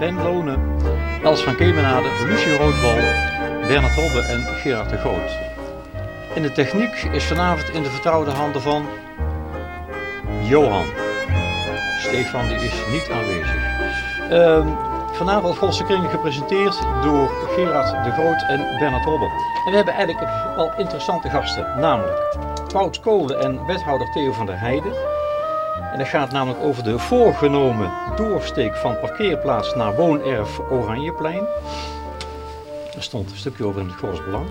Ben Lonen, Els van Kemenade, Lucie Roodbal, Bernard Robbe en Gerard de Groot. En de techniek is vanavond in de vertrouwde handen van Johan. Stefan die is niet aanwezig. Ehm, vanavond Godse Kring gepresenteerd door Gerard de Groot en Bernard Robbe. En we hebben eigenlijk wel interessante gasten, namelijk Wout Kolen en wethouder Theo van der Heijden. Dat gaat namelijk over de voorgenomen doorsteek van parkeerplaats naar woonerf Oranjeplein. Er stond een stukje over in het Goors Belang.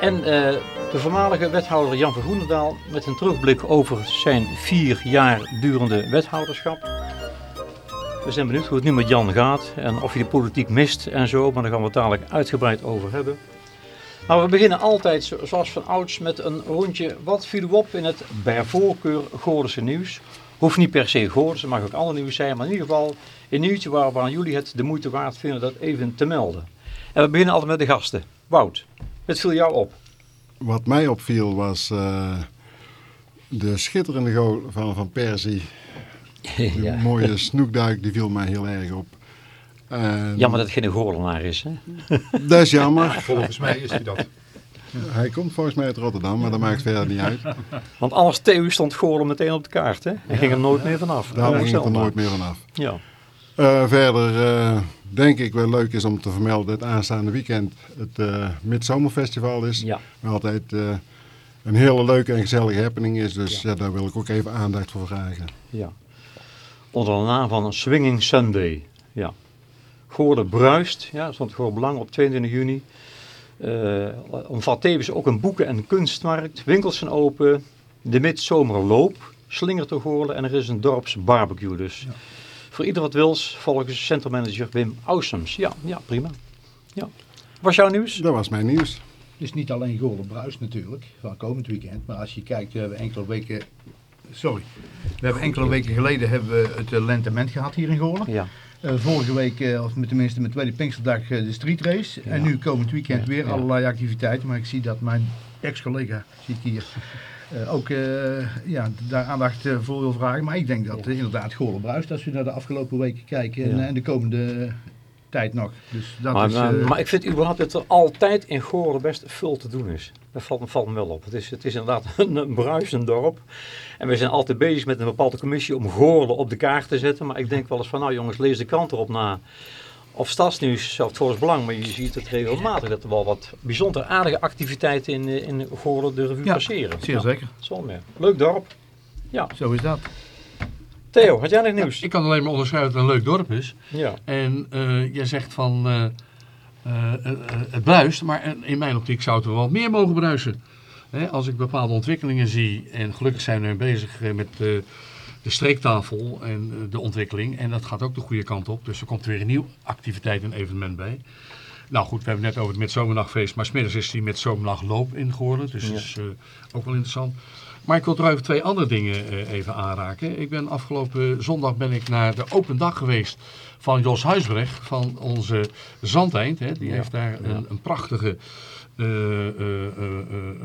En uh, de voormalige wethouder Jan van Groenendaal met een terugblik over zijn vier jaar durende wethouderschap. We zijn benieuwd hoe het nu met Jan gaat en of je de politiek mist en zo, maar daar gaan we het dadelijk uitgebreid over hebben. We beginnen altijd zoals van ouds met een rondje. Wat viel u op in het bij voorkeur nieuws? Hoeft niet per se Goordense, mag ook ander nieuws zijn, maar in ieder geval een nieuwtje waarvan jullie het de moeite waard vinden dat even te melden. En we beginnen altijd met de gasten. Wout, wat viel jou op? Wat mij opviel was uh, de schitterende goal van Van Persie. De ja. mooie snoekduik, die viel mij heel erg op. En... Jammer dat het geen Goorlenaar is, hè? Dat is jammer. Volgens mij is hij dat. Hij komt volgens mij uit Rotterdam, maar dat maakt verder niet uit. Want alles Theo stond Goorlen meteen op de kaart, hè? Hij ging er nooit meer vanaf. Daar ging er nooit meer vanaf. Ja. Uh, verder uh, denk ik wel leuk is om te vermelden dat aanstaande weekend het uh, Midzomerfestival is. Ja. Altijd een hele leuke en gezellige happening is. Dus ja. ja. daar wil ik ook even aandacht voor vragen. Ja. Onder de naam van een Swinging Sunday. Ja. Goorden bruist, ja, stond gewoon belang op 22 juni. Uh, omvat tevens ook een boeken- en kunstmarkt. Winkels zijn open. De midzomerloop slingert te Goorlen en er is een dorpsbarbecue dus. Ja. Voor ieder wat wils, volgens centrummanager Wim Ausums. Ja, ja, prima. Ja. Was jouw nieuws? Dat was mijn nieuws. Het is niet alleen Goorlen bruist natuurlijk, van komend weekend. Maar als je kijkt, we hebben enkele weken... Sorry. We hebben enkele weken geleden hebben we het lentement gehad hier in Goorlen. Ja. Uh, vorige week, uh, of tenminste met tweede Pinksterdag, uh, de street race. Ja. En nu komend weekend weer ja. allerlei activiteiten. Maar ik zie dat mijn ex-collega, zie ik hier, ook ja, daar aandacht voor wil vragen. Maar ik denk dat inderdaad Goorlen bruist als we naar de afgelopen weken kijken en, en de komende tijd nog. Dus dat maar, is, maar, maar, ik vind überhaupt dat er altijd in Goorlen best veel te doen is. Dat valt, valt me wel op. Het is, het is inderdaad een, een bruisend dorp. En we zijn altijd bezig met een bepaalde commissie om Goorlen op de kaart te zetten. Maar ik denk wel eens van, nou jongens, lees de krant erop na. Of Stadsnieuws, zelfs volgens belang, maar je ziet het regelmatig dat er wel wat bijzonder aardige activiteiten in, in Goorlen de revue ja, passeren. zeer ja, zeker. Zo meer. Leuk dorp. Ja. Zo is dat. Theo, had jij nog nieuws? Ja, ik kan alleen maar onderschrijven dat het een leuk dorp is. Ja. En uh, jij zegt van, uh, uh, het bruist, maar in mijn optiek zou het er wel meer mogen bruisen. Hè, als ik bepaalde ontwikkelingen zie, en gelukkig zijn we bezig met de streektafel en de ontwikkeling. En dat gaat ook de goede kant op. Dus er komt weer een nieuw activiteit en evenement bij. Nou goed, we hebben het net over het midzomernachtfeest, maar smiddags is die midzomernachtloop ingeworden. Dus ja. dat is ook wel interessant. Maar ik wil er even twee andere dingen uh, even aanraken. Ik ben afgelopen zondag ben ik naar de open dag geweest van Jos Huisbrecht van onze Zandeind. Hè. Die ja. heeft daar een, een, prachtige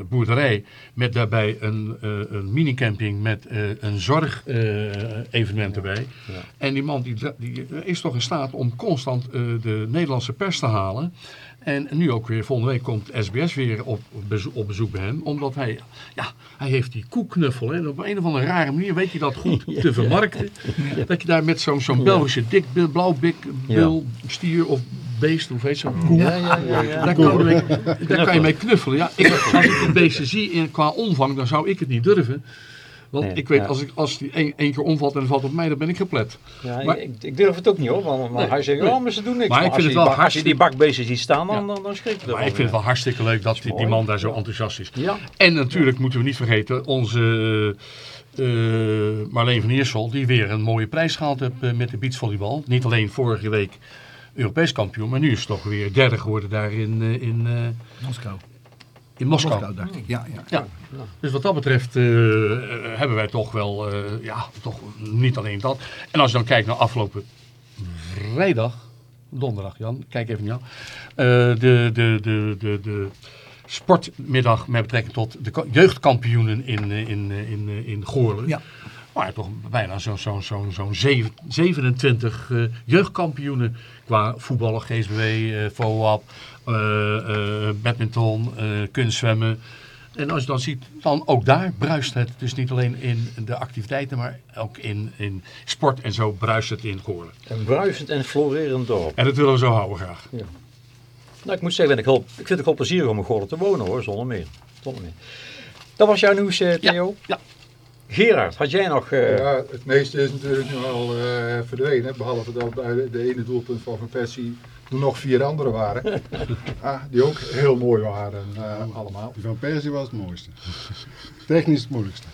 boerderij met daarbij een, een minicamping met een zorgevenement erbij. En die man die, die, is toch in staat om constant de Nederlandse pers te halen. En nu ook weer, volgende week komt SBS weer op bezoek, op bezoek bij hem. Omdat hij, ja, hij heeft die koekknuffel. En op een of andere rare manier weet hij dat goed te vermarkten. Ja. Dat je daar met zo'n zo'n Belgische dik, blauw bik, bil, stier of beest, hoe heet zo'n koe. Ja, ja, ja, ja. Daar, kan je mee, daar kan je mee knuffelen. Ja, ik, als ik een beestje zie in, qua omvang, dan zou ik het niet durven. Want nee, ik weet, ja. als, ik, als die één, één keer omvalt en het valt op mij, dan ben ik geplet. Ja, maar, ik, ik, durf het ook niet hoor, want, nee, hij zegt, oh, maar ze doen niks. Maar, maar ik vind het wel die, als je die bakbeesten ziet staan, dan, dan, dan schrik je Maar ik vind het wel hartstikke leuk dat die, die man daar zo enthousiast is. Ja. En natuurlijk moeten we niet vergeten, onze uh, Marleen van Eersel, die weer een mooie prijs gehaald heeft uh, met de beachvolleybal. Niet alleen vorige week Europees kampioen, maar nu is het toch weer derde geworden daar in, uh, in Moskou. In Moskou. Moskou dacht ik, ja. ja. ja. Dus wat dat betreft uh, hebben wij toch wel, uh, ja, toch niet alleen dat. En als je dan kijkt naar afgelopen vrijdag, donderdag Jan, kijk even Jan. Uh, de, de, de, de, de sportmiddag met betrekking tot de jeugdkampioenen in, in, in, in Goorlen. Ja. Maar toch bijna zo'n zo, zo, zo 27 uh, jeugdkampioenen qua voetballen, GSBW, uh, uh, uh, badminton, kunstzwemmen. En als je dan ziet, dan ook daar bruist het. Dus niet alleen in de activiteiten, maar ook in, in sport en zo bruist het in Goorlen. Een bruisend en florerend dorp. En dat willen we zo houden graag. Ja. Nou, ik moet zeggen, ik, ik vind het wel plezierig om in Goorlen te wonen hoor, zonder meer. Zonder meer. Dat was jouw nieuws, Theo? Ja. ja. Gerard, had jij nog... Uh... Ja, het meeste is natuurlijk nu al uh, verdwenen. Behalve dat bij de, de ene doelpunt van Van Persie er nog vier andere waren. ah, die ook heel mooi waren uh, allemaal. Die van Persie was het mooiste. Technisch het moeilijkste.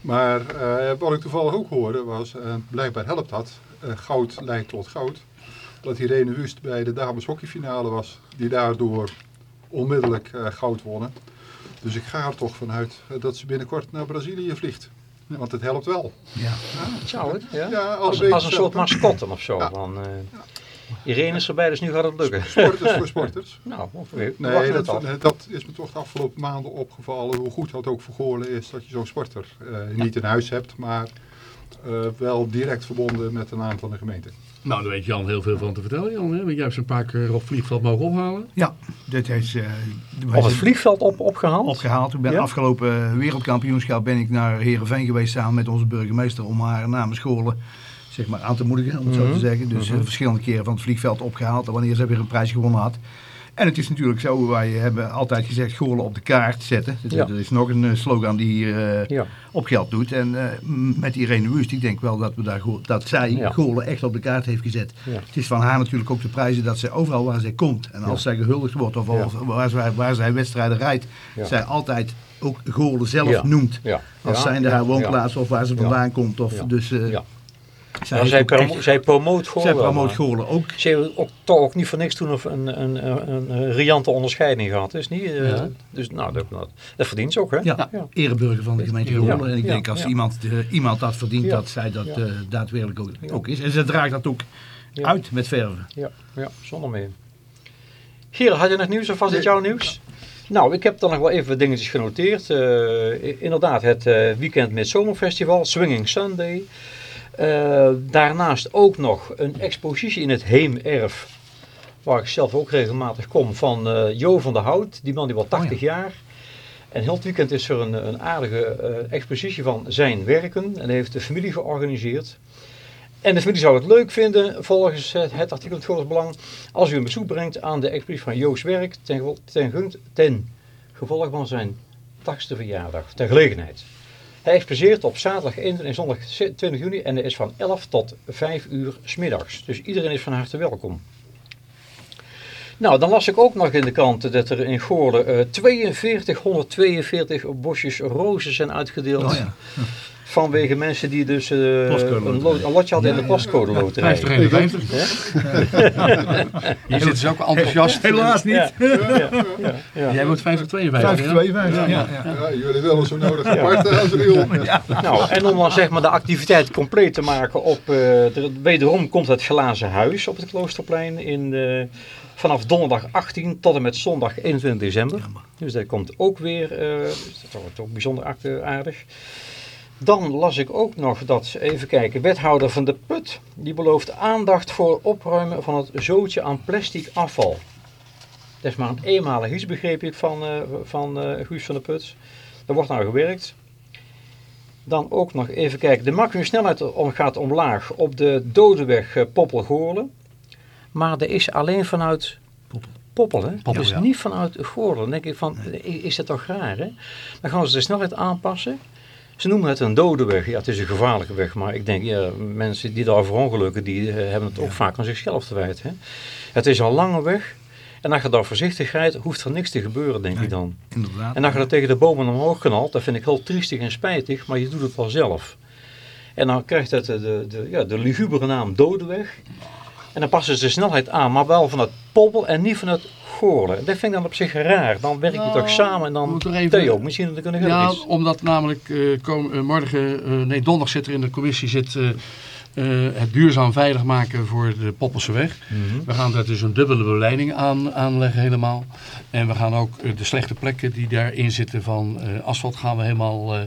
Maar wat ik toevallig ook hoorde was, blijkbaar helpt dat. goud leidt tot goud. Dat Irene Wust bij de dames hockeyfinale was. Die daardoor onmiddellijk goud wonnen. Dus ik ga er toch vanuit eh, dat ze binnenkort naar Brazilië vliegt. Want het helpt wel. Ja, Zou het? Ja? ja als, als, een soort mascotte of zo. Van, uh, Irene is erbij, dus nu gaat het lukken. Sporters voor sporters. nou, nee, dat, dat, is me toch de afgelopen maanden opgevallen. Hoe goed dat ook voor Goorlen is dat je zo'n sporter uh, niet in huis hebt. Maar uh, wel direct verbonden met de naam van de gemeente. Nou, daar weet Jan heel veel van te vertellen, Jan. Hè? Want jij hebt een paar keer op het vliegveld mogen ophalen. Ja, dit is... Uh, op het vliegveld op, opgehaald? Opgehaald. Ik ben afgelopen wereldkampioenschap ben ik naar Heerenveen geweest samen met onze burgemeester om haar namens scholen zeg maar, aan te moedigen, om het zo te mhm. zeggen. Dus mm verschillende keren van het vliegveld opgehaald. wanneer ze weer een prijs gewonnen had. En het is natuurlijk zo, wij hebben altijd gezegd Goorlen op de kaart zetten. Er is nog een eh, slogan die hier uh, op geld doet. En uh, met Irene Wust, ik denk wel dat, we daar, dat zij ja. Goorlen echt op de kaart heeft gezet. Het is van haar natuurlijk ook de prijzen dat zij overal waar zij komt. En als zij gehuldigd wordt of, waar, zij, waar zij wedstrijden rijdt, zij altijd ook Goorlen zelf noemt. Als zijnde haar woonplaats of waar ze vandaan komt. Of, dus, zij, nou, zij, promo zij promoot Goorlen. Zij promoot Goorlen ook. Ze hebben ook, toch ook niet voor niks toen een, een, een, een riante onderscheiding gehad. Is niet, uh, Dus nou, dat, dat, verdient ze ook. Hè? Ja, ja. ereburger van de gemeente Goorlen. En ik denk als iemand, uh, iemand dat verdient, dat zij dat uh, daadwerkelijk ook, ook, is. En ze draagt dat ook uit met verven. Ja, ja zonder meer. Gerard, had je nog nieuws of was het jouw nieuws? Nou, ik heb dan nog wel even dingetjes genoteerd. inderdaad, het weekend met zomerfestival, Swinging Sunday. Uh, daarnaast ook nog een expositie in het Heemerf, waar ik zelf ook regelmatig kom, van uh, Jo van der Hout. Die man die was 80 jaar. En heel het weekend is er een, een aardige uh, expositie van zijn werken. En heeft de familie georganiseerd. En de familie zou het leuk vinden, volgens het, het artikel het Goorles Belang, als u een bezoek brengt aan de expositie van Jo's werk ten, ten, ten gevolg van zijn 80ste verjaardag, ter gelegenheid. Hij exposeert op zaterdag 21 en zondag 20 juni en er is van 11 tot 5 uur smiddags. Dus iedereen is van harte welkom. Nou, dan las ik ook nog in de krant dat er in Goorlen uh, 4242 bosjes rozen zijn uitgedeeld. Oh ja. Vanwege mensen die dus uh, een, lotje hadden in de postcode loterij. 50 Je zit dus ook enthousiast. Helaas niet. Ja, Jij wordt 50 52. 52, ja. jullie willen zo nodig apart als Nou, en om dan zeg maar de activiteit compleet te maken op, uh, de, wederom komt het glazen huis op het Kloosterplein in... Uh, vanaf donderdag 18 tot en met zondag 21 december. Dus dat komt ook weer, uh, dat wordt ook bijzonder aardig. Dan las ik ook nog dat, even kijken, wethouder van de Put, die belooft aandacht voor opruimen van het zootje aan plastic afval. Dat is maar een eenmalig iets, begreep ik, van, uh, van uh, Guus van de Put. Daar wordt nou gewerkt. Dan ook nog even kijken, de maximum snelheid gaat omlaag op de Dodeweg uh, Poppelgoorlen. Maar er is alleen vanuit Poppel, hè? Poppel, dus niet vanuit Goorlen. Dan denk ik van, is dat toch raar, hè? Dan gaan ze de snelheid aanpassen. Ze noemen het een dode weg. Ja, het is een gevaarlijke weg, maar ik denk, ja, mensen die daar verongelukken, die uh, hebben het ook vaak aan zichzelf te wijten. Hè? Het is een lange weg. En als je daar voorzichtig rijdt, hoeft er niks te gebeuren, denk ik dan. Inderdaad. En als je dat tegen de bomen omhoog knalt, dat vind ik heel triestig en spijtig, maar je doet het wel zelf. En dan krijgt het de, de, de, ja, de lugubere naam Dodeweg. En dan passen ze de snelheid aan, maar wel van het poppel en niet van het Goorlen. Dat vind ik dan op zich raar. Dan werk je toch nou, samen en dan even, Theo, misschien dat kunnen Ja, omdat namelijk uh, kom, uh, morgen, uh, nee donderdag zit er in de commissie zit eh, het duurzaam veilig maken voor de Poppelseweg. Mhm. We gaan daar dus een dubbele beleiding aan aanleggen helemaal. En we gaan ook eh, de slechte plekken die daarin zitten van eh, asfalt gaan we helemaal eh,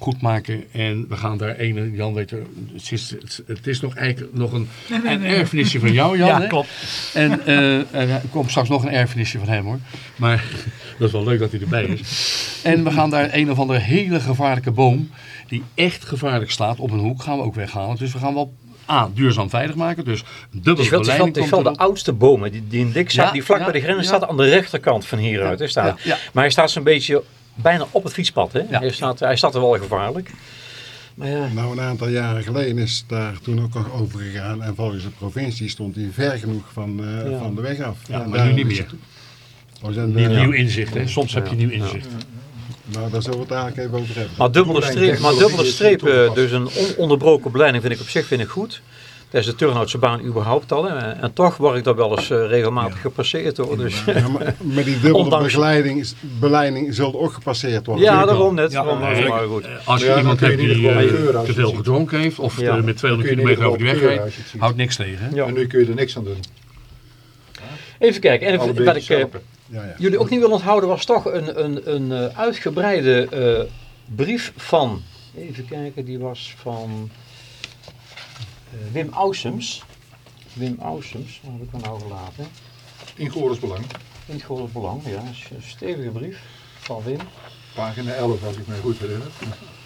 goed maken. En we gaan daar een, Jan weet er, het is, het, is nog eigenlijk nog een, een erfenisje van jou Jan. Ja, hè? klopt. En eh, er komt straks nog een erfenisje van hem hoor. Maar dat is wel leuk dat hij erbij is. En we gaan daar een of andere hele gevaarlijke boom, die echt gevaarlijk staat op een hoek, gaan we ook weghalen. Dus we gaan wel A, duurzaam veilig maken. Dus is wel, het is wel, beleiding het is komt wel de oudste bomen. Die, die in dik staat, Ja, die vlak ja, bij de grens ja. staat aan de rechterkant van hieruit. Hè, staat. Ja, ja. Maar hij staat zo'n beetje bijna op het fietspad. Hè? Ja. Hij, staat, hij staat er wel gevaarlijk. Maar ja, Nou, een aantal jaren geleden is daar toen ook nog over gegaan. En volgens de provincie stond hij ver genoeg van, eh, Ja. van de weg af. Ja, maar nu niet meer. het- Oh, zijn Nieuw, de- nieuw inzicht, hè? Soms heb je nieuw inzicht. Nou, daar zullen we het eigenlijk even over hebben. Maar dubbele, streep, maar dubbele streep, eh, dus een ononderbroken beleiding vind ik op zich vind ik goed. Dat is de Turnhoutse baan überhaupt al. Hè. En toch word ik daar wel eens eh, regelmatig gepasseerd hoor. Dus, Ja, maar met die dubbele Ondanks- begeleiding, beleiding zult ook gepasseerd worden. ja, daarom net. Ja, daarom, Nee, maar goed. eh, Als je iemand hebt die eh, te veel gedronken heeft of Ja. met 200 Dan kun je in kilometer over die weg rijdt, houdt niks tegen. En nu kun je er niks aan doen. Even kijken. En Alle wat ik. Ja, ja. jullie ook niet wil onthouden was toch een, een, een eh, uitgebreide eh, brief van, even kijken, die was van Wim Ausums. Wim Ausums, waar heb ik hem nou gelaten? In Goris Belang. In het Belang, ja, een stevige brief van Wim. Pagina 11 als ik me goed herinner.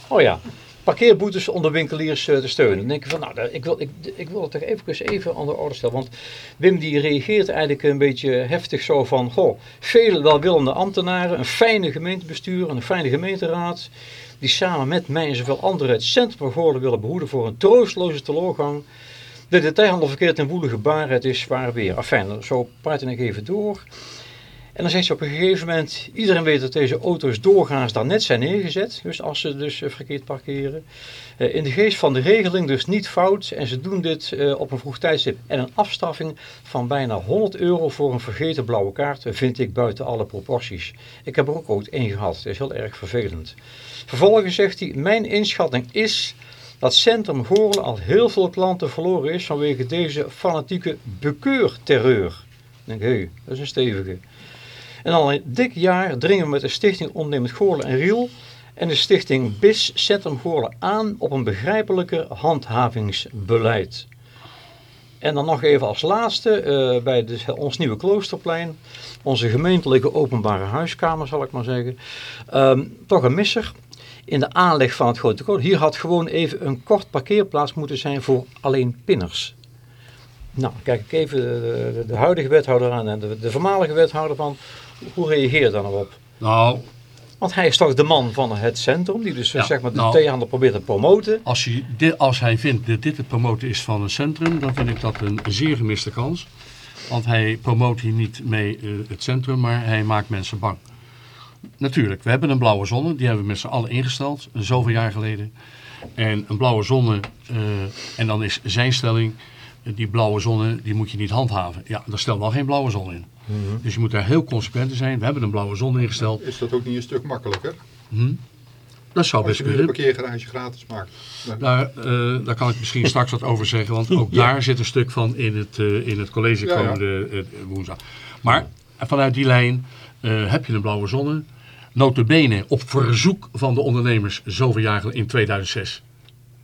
Oh ja, parkeerboetes onder winkeliers eh, te steunen. Dan denk ik van, nou, ik wil, ik, ik wil het toch even, even aan de orde stellen. Want Wim die reageert eigenlijk een beetje heftig zo van, goh, vele welwillende ambtenaren, een fijne gemeentebestuur, een fijne gemeenteraad, die samen met mij en zoveel anderen het centrum van Goorlen willen behoeden voor een troosteloze teleurgang. De detailhandel verkeert in woelige het is zwaar weer. Afijn, zo hij nog even door. En dan zegt ze op een gegeven moment, iedereen weet dat deze auto's doorgaans daar net zijn neergezet. Dus als ze dus eh, verkeerd parkeren. Eh, in de geest van de regeling dus niet fout. En ze doen dit eh, op een vroeg tijdstip. En een afstraffing van bijna 100 euro voor een vergeten blauwe kaart vind ik buiten alle proporties. Ik heb er ook ooit één gehad. Dat is heel erg vervelend. Vervolgens zegt hij, mijn inschatting is dat Centrum Goorlen al heel veel klanten verloren is vanwege deze fanatieke bekeurterreur. Ik denk, hé, dat is een stevige. En al een dik jaar dringen we met de stichting Ondernemend Goorlen en Riel en de stichting BIS Centrum Goorlen aan op een begrijpelijker handhavingsbeleid. En dan nog even als laatste, eh, bij ons nieuwe kloosterplein, onze gemeentelijke openbare huiskamer zal ik maar zeggen, Ehm, toch een misser in de aanleg van het grote code. Hier had gewoon even een kort parkeerplaats moeten zijn voor alleen pinners. Nou, kijk ik even de, de, de huidige wethouder aan en de, de voormalige wethouder van, hoe reageer je daar nou op? Nou, Want hij is toch de man van het centrum, die dus Ja, zeg maar de nou. probeert te promoten. als, dit, als hij vindt dat dit het promoten is van een centrum, dan vind ik dat een zeer gemiste kans. Want hij promoot hier niet mee eh, het centrum, maar hij maakt mensen bang. Natuurlijk, we hebben een blauwe zonne, die hebben we met z'n allen ingesteld, zoveel jaar geleden. En een blauwe zonne, eh, en dan is zijn stelling, eh, die blauwe zonne, die moet je niet handhaven. Ja, daar stelt wel geen blauwe zon in. Dus je moet daar heel consequent in zijn. We hebben een blauwe zon ingesteld. Is dat ook niet een stuk makkelijker? Hm? Dat zou Als best je nu een kunnen. parkeergarage gratis maakt. Dan- Daar, eh, daar kan ik misschien straks wat over zeggen, want ook daar zit een stuk van in het, eh, in het college Ja, komende eh, woensdag. Maar vanuit die lijn heb je een blauwe zonne. Notabene op verzoek van de ondernemers zoveel jaar in 2006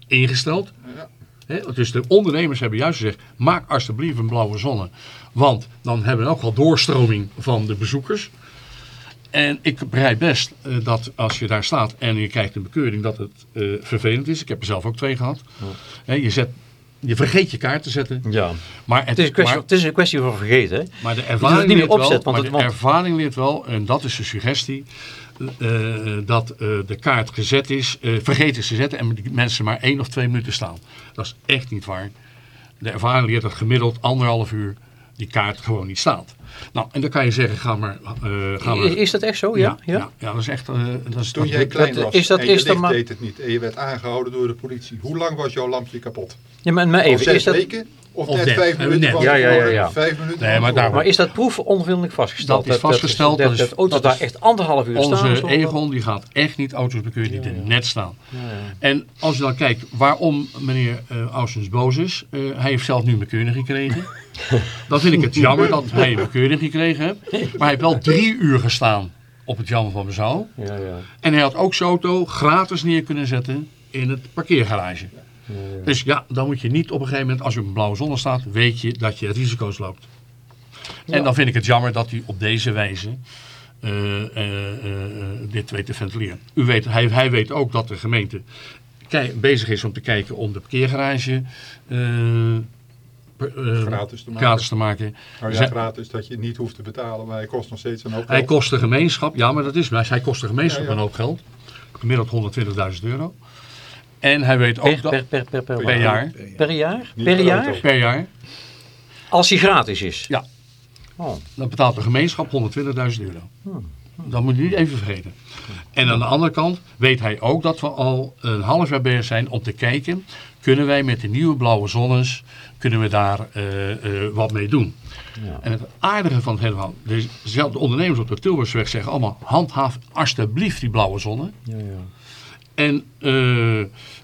ingesteld. Ja. Hè, dus de ondernemers hebben juist gezegd, maak alsjeblieft een blauwe zonne. Want dan hebben we ook wel doorstroming van de bezoekers. En ik begrijp best eh, dat als je daar staat en je krijgt een bekeuring dat het eh, vervelend is. Ik heb er zelf ook twee gehad. Je, zet, je vergeet je kaart te zetten. Ja. Maar, het, Het is een kwestie, maar, het is een kwestie van vergeten. Hè? maar de het ervaring, niet leert wel, opzet, want maar de ervaring leert wel, en dat is de suggestie, eh, dat de kaart gezet is, vergeten is te zetten en die mensen maar één of twee minuten staan. Dat is echt niet waar. De ervaring leert dat gemiddeld anderhalf uur die kaart gewoon niet staat. Nou, en dan kan je zeggen, ga maar... eh ga maar Is, is dat echt zo? Ja? ja, ja, ja, dat is echt... eh, dat is Toen dat- jij klein dat- was is dat- en je is dat maar- deed het niet en je werd aangehouden door de politie. Hoe lang was jouw lampje kapot? Ja, maar, maar even, zes is dat, weken Of, Of net net. vijf Eh, minuten net. van Ja, ja, ja. Vijf minuten Nee, maar daar-. Maar is dat proef onvindelijk vastgesteld? Dat is vastgesteld, Dat, dat dat, auto's daar echt anderhalf uur staan? Onze Egon die gaat echt niet auto's bekeuren die Ja, er net staan. Ja, ja. En als je dan kijkt waarom meneer uh, Ausens boos is. eh, hij heeft zelf nu een bekeuring gekregen. dan vind ik het jammer dat hij een bekeuring gekregen heeft. Maar hij heeft wel drie uur gestaan op het Jan van Bezouw. Ja, ja. En hij had ook zijn auto gratis neer kunnen zetten in het parkeergarage. Dus ja, dan moet je niet op een gegeven moment, als je op een blauwe zon staat, weet je dat je risico's loopt. En dan vind ik het jammer dat u op deze wijze eh, eh, eh, dit weet te ventileren. U weet, hij, hij weet ook dat de gemeente bezig is om te kijken om de parkeergarage Gratis te maken. gratis te maken. Nou ja, gratis dat je niet hoeft te betalen, maar hij kost nog steeds een hoop Hij geld. kost de gemeenschap, ja maar dat is hij kost de gemeenschap Ja, ja. een hoop geld. Gemiddeld 120.000 euro. En hij weet ook Per, dat per, per, per, per, per jaar, Per jaar? Per per jaar? per jaar, Als hij gratis is? Ja. Oh. dan betaalt de gemeenschap 120.000 euro. Dat moet je niet even vergeten. En aan de andere kant weet hij ook dat we al een half jaar bezig zijn om te kijken, kunnen wij met de nieuwe blauwe zonnes, kunnen we daar eh, eh, wat mee doen. Ja. En het aardige van het hele verhaal, de, ondernemers op de Tilburgsweg zeggen allemaal, handhaaf alsjeblieft die blauwe zonnen. Ja, ja. En eh,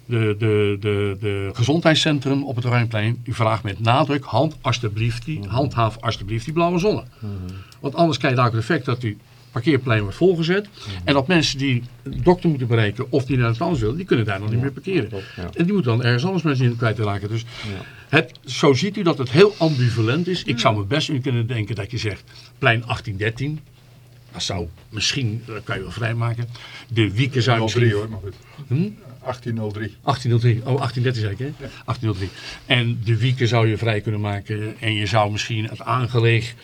de, de, de, de gezondheidscentrum op het Oranjeplein, u vraagt met nadruk, hand alsjeblieft die, handhaaf alsjeblieft die blauwe zonne. Want anders krijg je daar ook het effect dat die parkeerplein wordt volgezet. En dat mensen die de dokter moeten bereiken of die naar het anders willen, die kunnen daar nog niet meer parkeren. En die moeten dan ergens anders mensen in kwijt raken. Dus het, zo ziet u dat het heel ambivalent is. Ik zou me best in kunnen denken dat je zegt, plein 1813. Dat zou misschien, dat kan je wel vrijmaken. De wieken zou je 1803 misschien... hoor, maar goed. Hm? 1803. 1803, oh 1830 zei ik hè? 1803. En de wieken zou je vrij kunnen maken en je zou misschien het aangeleeg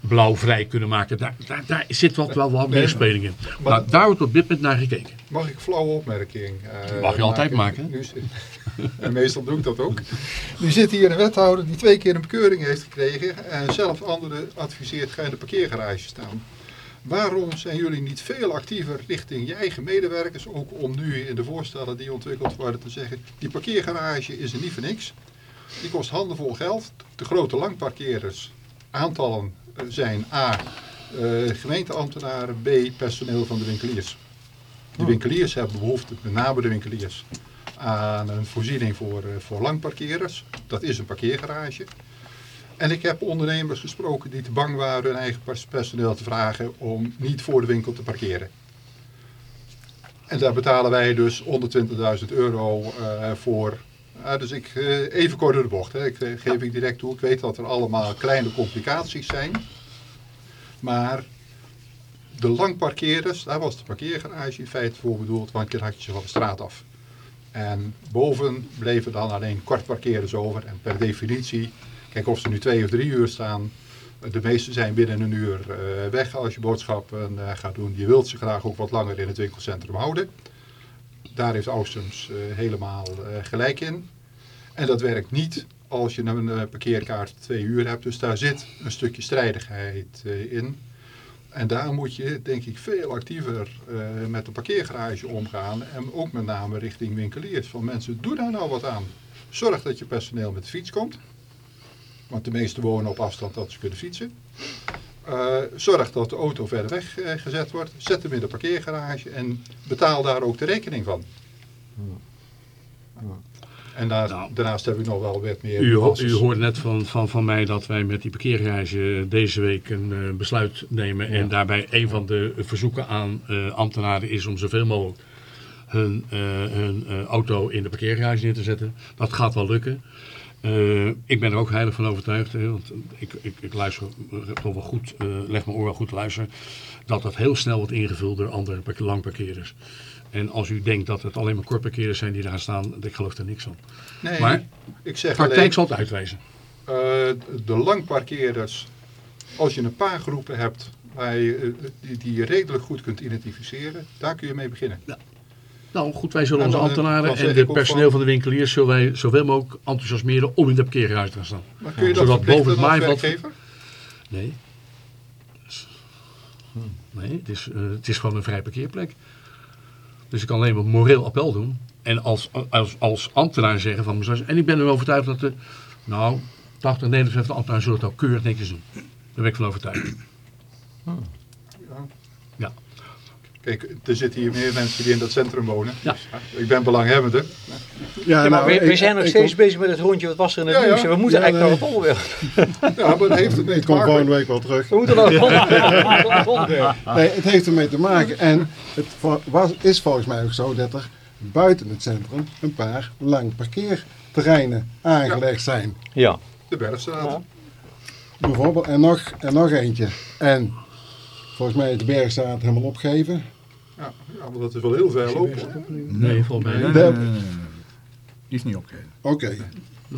blauw vrij kunnen maken. Daar, daar, daar zit wat, wel wat meer speling in. maar- Maar daar wordt op dit moment naar gekeken. Mag ik een flauwe opmerking eh, Mag je altijd maken. Nu zit- en meestal doe ik dat ook. Nu zit hier een wethouder die twee keer een bekeuring heeft gekregen en zelf anderen adviseert ga in de parkeergarage staan. Waarom zijn jullie niet veel actiever richting je eigen medewerkers, ook om nu in de voorstellen die ontwikkeld worden te zeggen, die parkeergarage is er niet voor niks. Die kost handenvol geld. De grote langparkeerders, aantallen eh, zijn A, eh, gemeenteambtenaren, B, personeel van de winkeliers. De winkeliers hebben behoefte, met name de winkeliers, aan een voorziening voor, eh, voor langparkeerders. Dat is een parkeergarage. En ik heb ondernemers gesproken die te bang waren hun eigen pers- personeel te vragen om niet voor de winkel te parkeren. En daar betalen wij dus 120.000 euro eh, voor. Eh, dus ik, eh, even kort door de bocht, hè. Ik, eh, geef ik direct toe. Ik weet dat er allemaal kleine complicaties zijn. Maar de langparkeerders, daar was de parkeergarage in feite voor bedoeld, want dan had je ze van de straat af. En boven bleven dan alleen kortparkeerders over. En per definitie, kijk of ze nu twee of drie uur staan, de meeste zijn binnen een uur eh, weg als je boodschappen eh, gaat doen. Je wilt ze graag ook wat langer in het winkelcentrum houden. Daar heeft Oostums eh, helemaal gelijk in. En dat werkt niet als je een eh, parkeerkaart twee uur hebt. Dus daar zit een stukje strijdigheid in. En daar moet je denk ik veel actiever met de parkeergarage omgaan. En ook met name richting winkeliers. Van mensen, doe daar nou wat aan. Zorg dat je personeel met de fiets komt. Want de meesten wonen op afstand dat ze kunnen fietsen. Eh, zorg dat de auto verder weg eh, gezet wordt. Zet hem in de parkeergarage en betaal daar ook de rekening van. En daar, Nou. daarnaast heb ik nog wel wat meer U, ho- u hoorde net van, van, van mij dat wij met die parkeergarage deze week een eh, besluit nemen. En daarbij een van de verzoeken aan eh, ambtenaren is om zoveel mogelijk hun, eh, hun eh, auto in de parkeergarage neer te zetten. Dat gaat wel lukken. Eh, ik ben er ook heilig van overtuigd, hè, want ik, ik, ik luister eh, toch wel goed, eh, leg mijn oor wel goed te luisteren, dat dat heel snel wordt ingevuld door andere park- langparkeerders. En als u denkt dat het alleen maar kortparkeerders zijn die daar staan, ik geloof er niks van. Nee, Maar ik zeg praktijk alleen, zal het uitwijzen. eh, de langparkeerders, als je een paar groepen hebt waar je, eh, die, die je redelijk goed kunt identificeren, daar kun je mee beginnen. Nou goed, wij zullen En onze eh, ambtenaren en ook personeel van- van de winkeliers zullen wij zoveel mogelijk enthousiasmeren om in de parkeergarage te gaan staan. Maar kun je dat Zodat boven het als maaiveld- werkgever? Nee. Nee, het is, eh, het is gewoon een vrij parkeerplek. Dus ik kan alleen maar moreel appel doen. En als, als, als ambtenaar zeggen van mezelf. En ik ben er overtuigd dat de, nou, 80, 90 de ambtenaren zullen het ook keurig netjes doen. Daar ben ik van overtuigd. Kijk, er zitten hier meer mensen die in dat centrum wonen. Ja. Dus, ik ben belanghebbende. Ja, Ja, maar we, ik- we zijn nog ik steeds kom- bezig met het rondje wat was er in het Ja, nieuws. We moeten Ja, eigenlijk nee. naar het onderwerp. Ja, maar dat heeft ermee Ik te kom maken. volgende week wel terug. We moeten naar het onderwerp. Het. Nee, het heeft ermee te maken. En het was, is volgens mij ook zo dat er buiten het centrum een paar lang parkeerterreinen aangelegd zijn. Ja. De Bergstraat. Ja. Bijvoorbeeld. En nog, en nog eentje. En volgens mij is de Bergstraat helemaal opgegeven. Ja, ja, maar dat is wel heel ver lopen. Nee, volgens mij Nee, nee, nee. Die is niet opgegeven. Oké.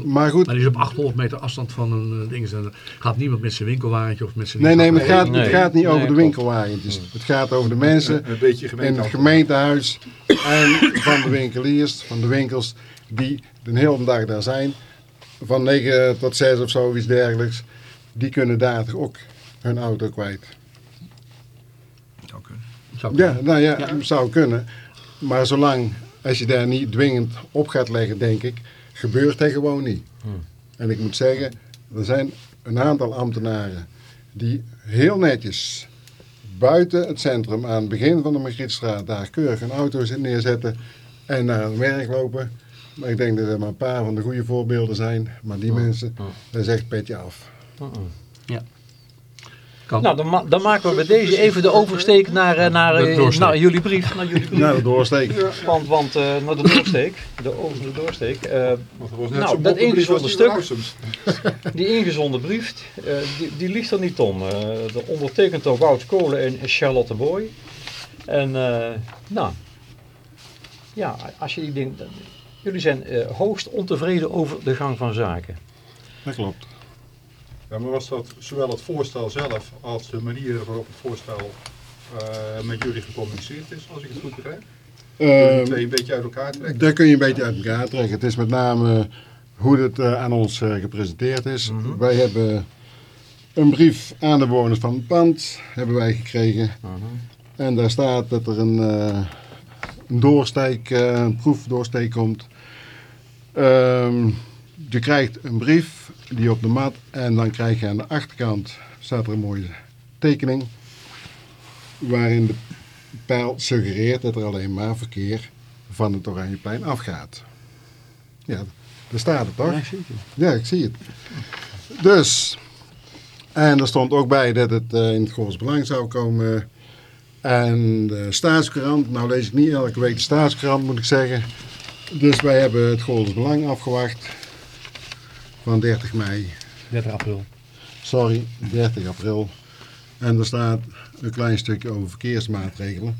Maar goed. Maar die is op 800 meter afstand van een uh, ding. Er gaat niemand met zijn winkelwagentje of met zijn... Nee, nee, maar het gaat, Nee. het gaat niet Nee, over de winkelwagentjes. Het gaat over de mensen Een, een beetje in het gemeentehuis en van de winkeliers, van de winkels, die de hele dag daar zijn, van 9 tot 6 of zo, iets dergelijks, die kunnen daar toch ook hun auto kwijt. Zou kunnen. Zou Ja, nou ja, zou kunnen. Maar zolang, als je daar niet dwingend op gaat leggen, denk ik, gebeurt dat gewoon niet. En ik moet zeggen, er zijn een aantal ambtenaren die heel netjes buiten het centrum aan het begin van de Margrietstraat daar keurig hun auto's in neerzetten en naar hun werk lopen. Maar ik denk dat er maar een paar van de goede voorbeelden zijn. Maar die mensen, dat is echt petje af. Kan. Nou, dan, ma- dan maken we bij deze even de oversteek naar, eh, naar, eh, De doorsteek. naar jullie brief. Naar jullie brief. Nou, de doorsteken. Want, want eh, naar de doorsteek, de over de doorsteek, Nou, dat die stuk. die ingezonden brief, eh, die, die ligt er niet om. Eh, de ondertekend door Wout Kolen en Charlotte Boy. En eh, nou, ja, als je die ding, jullie zijn eh, hoogst ontevreden over de gang van zaken. Dat klopt. Ja, maar was dat zowel het voorstel zelf als de manier waarop het voorstel eh, met jullie gecommuniceerd is, als ik het goed begrijp? Die Ehm, twee een beetje uit elkaar trekken? Daar kun je een beetje uit elkaar trekken. Het is met name hoe het eh, aan ons eh, gepresenteerd is. Wij hebben een brief aan de bewoners van het pand hebben wij gekregen. En daar staat dat er een, een doorsteek, een proefdoorsteek komt. Ehm, je krijgt een brief die op de mat en dan krijg je aan de achterkant staat er een mooie tekening waarin de pijl suggereert dat er alleen maar verkeer van het Oranjeplein afgaat. Ja, daar staat het toch? Ja, ik zie het. Dus, en er stond ook bij dat het eh, in het Goors Belang zou komen. En de staatskrant, nou lees ik niet elke week de staatskrant moet ik zeggen. Dus wij hebben het Goors Belang afgewacht van 30 mei 30 april. sorry, 30 april. En er staat een klein stukje over verkeersmaatregelen.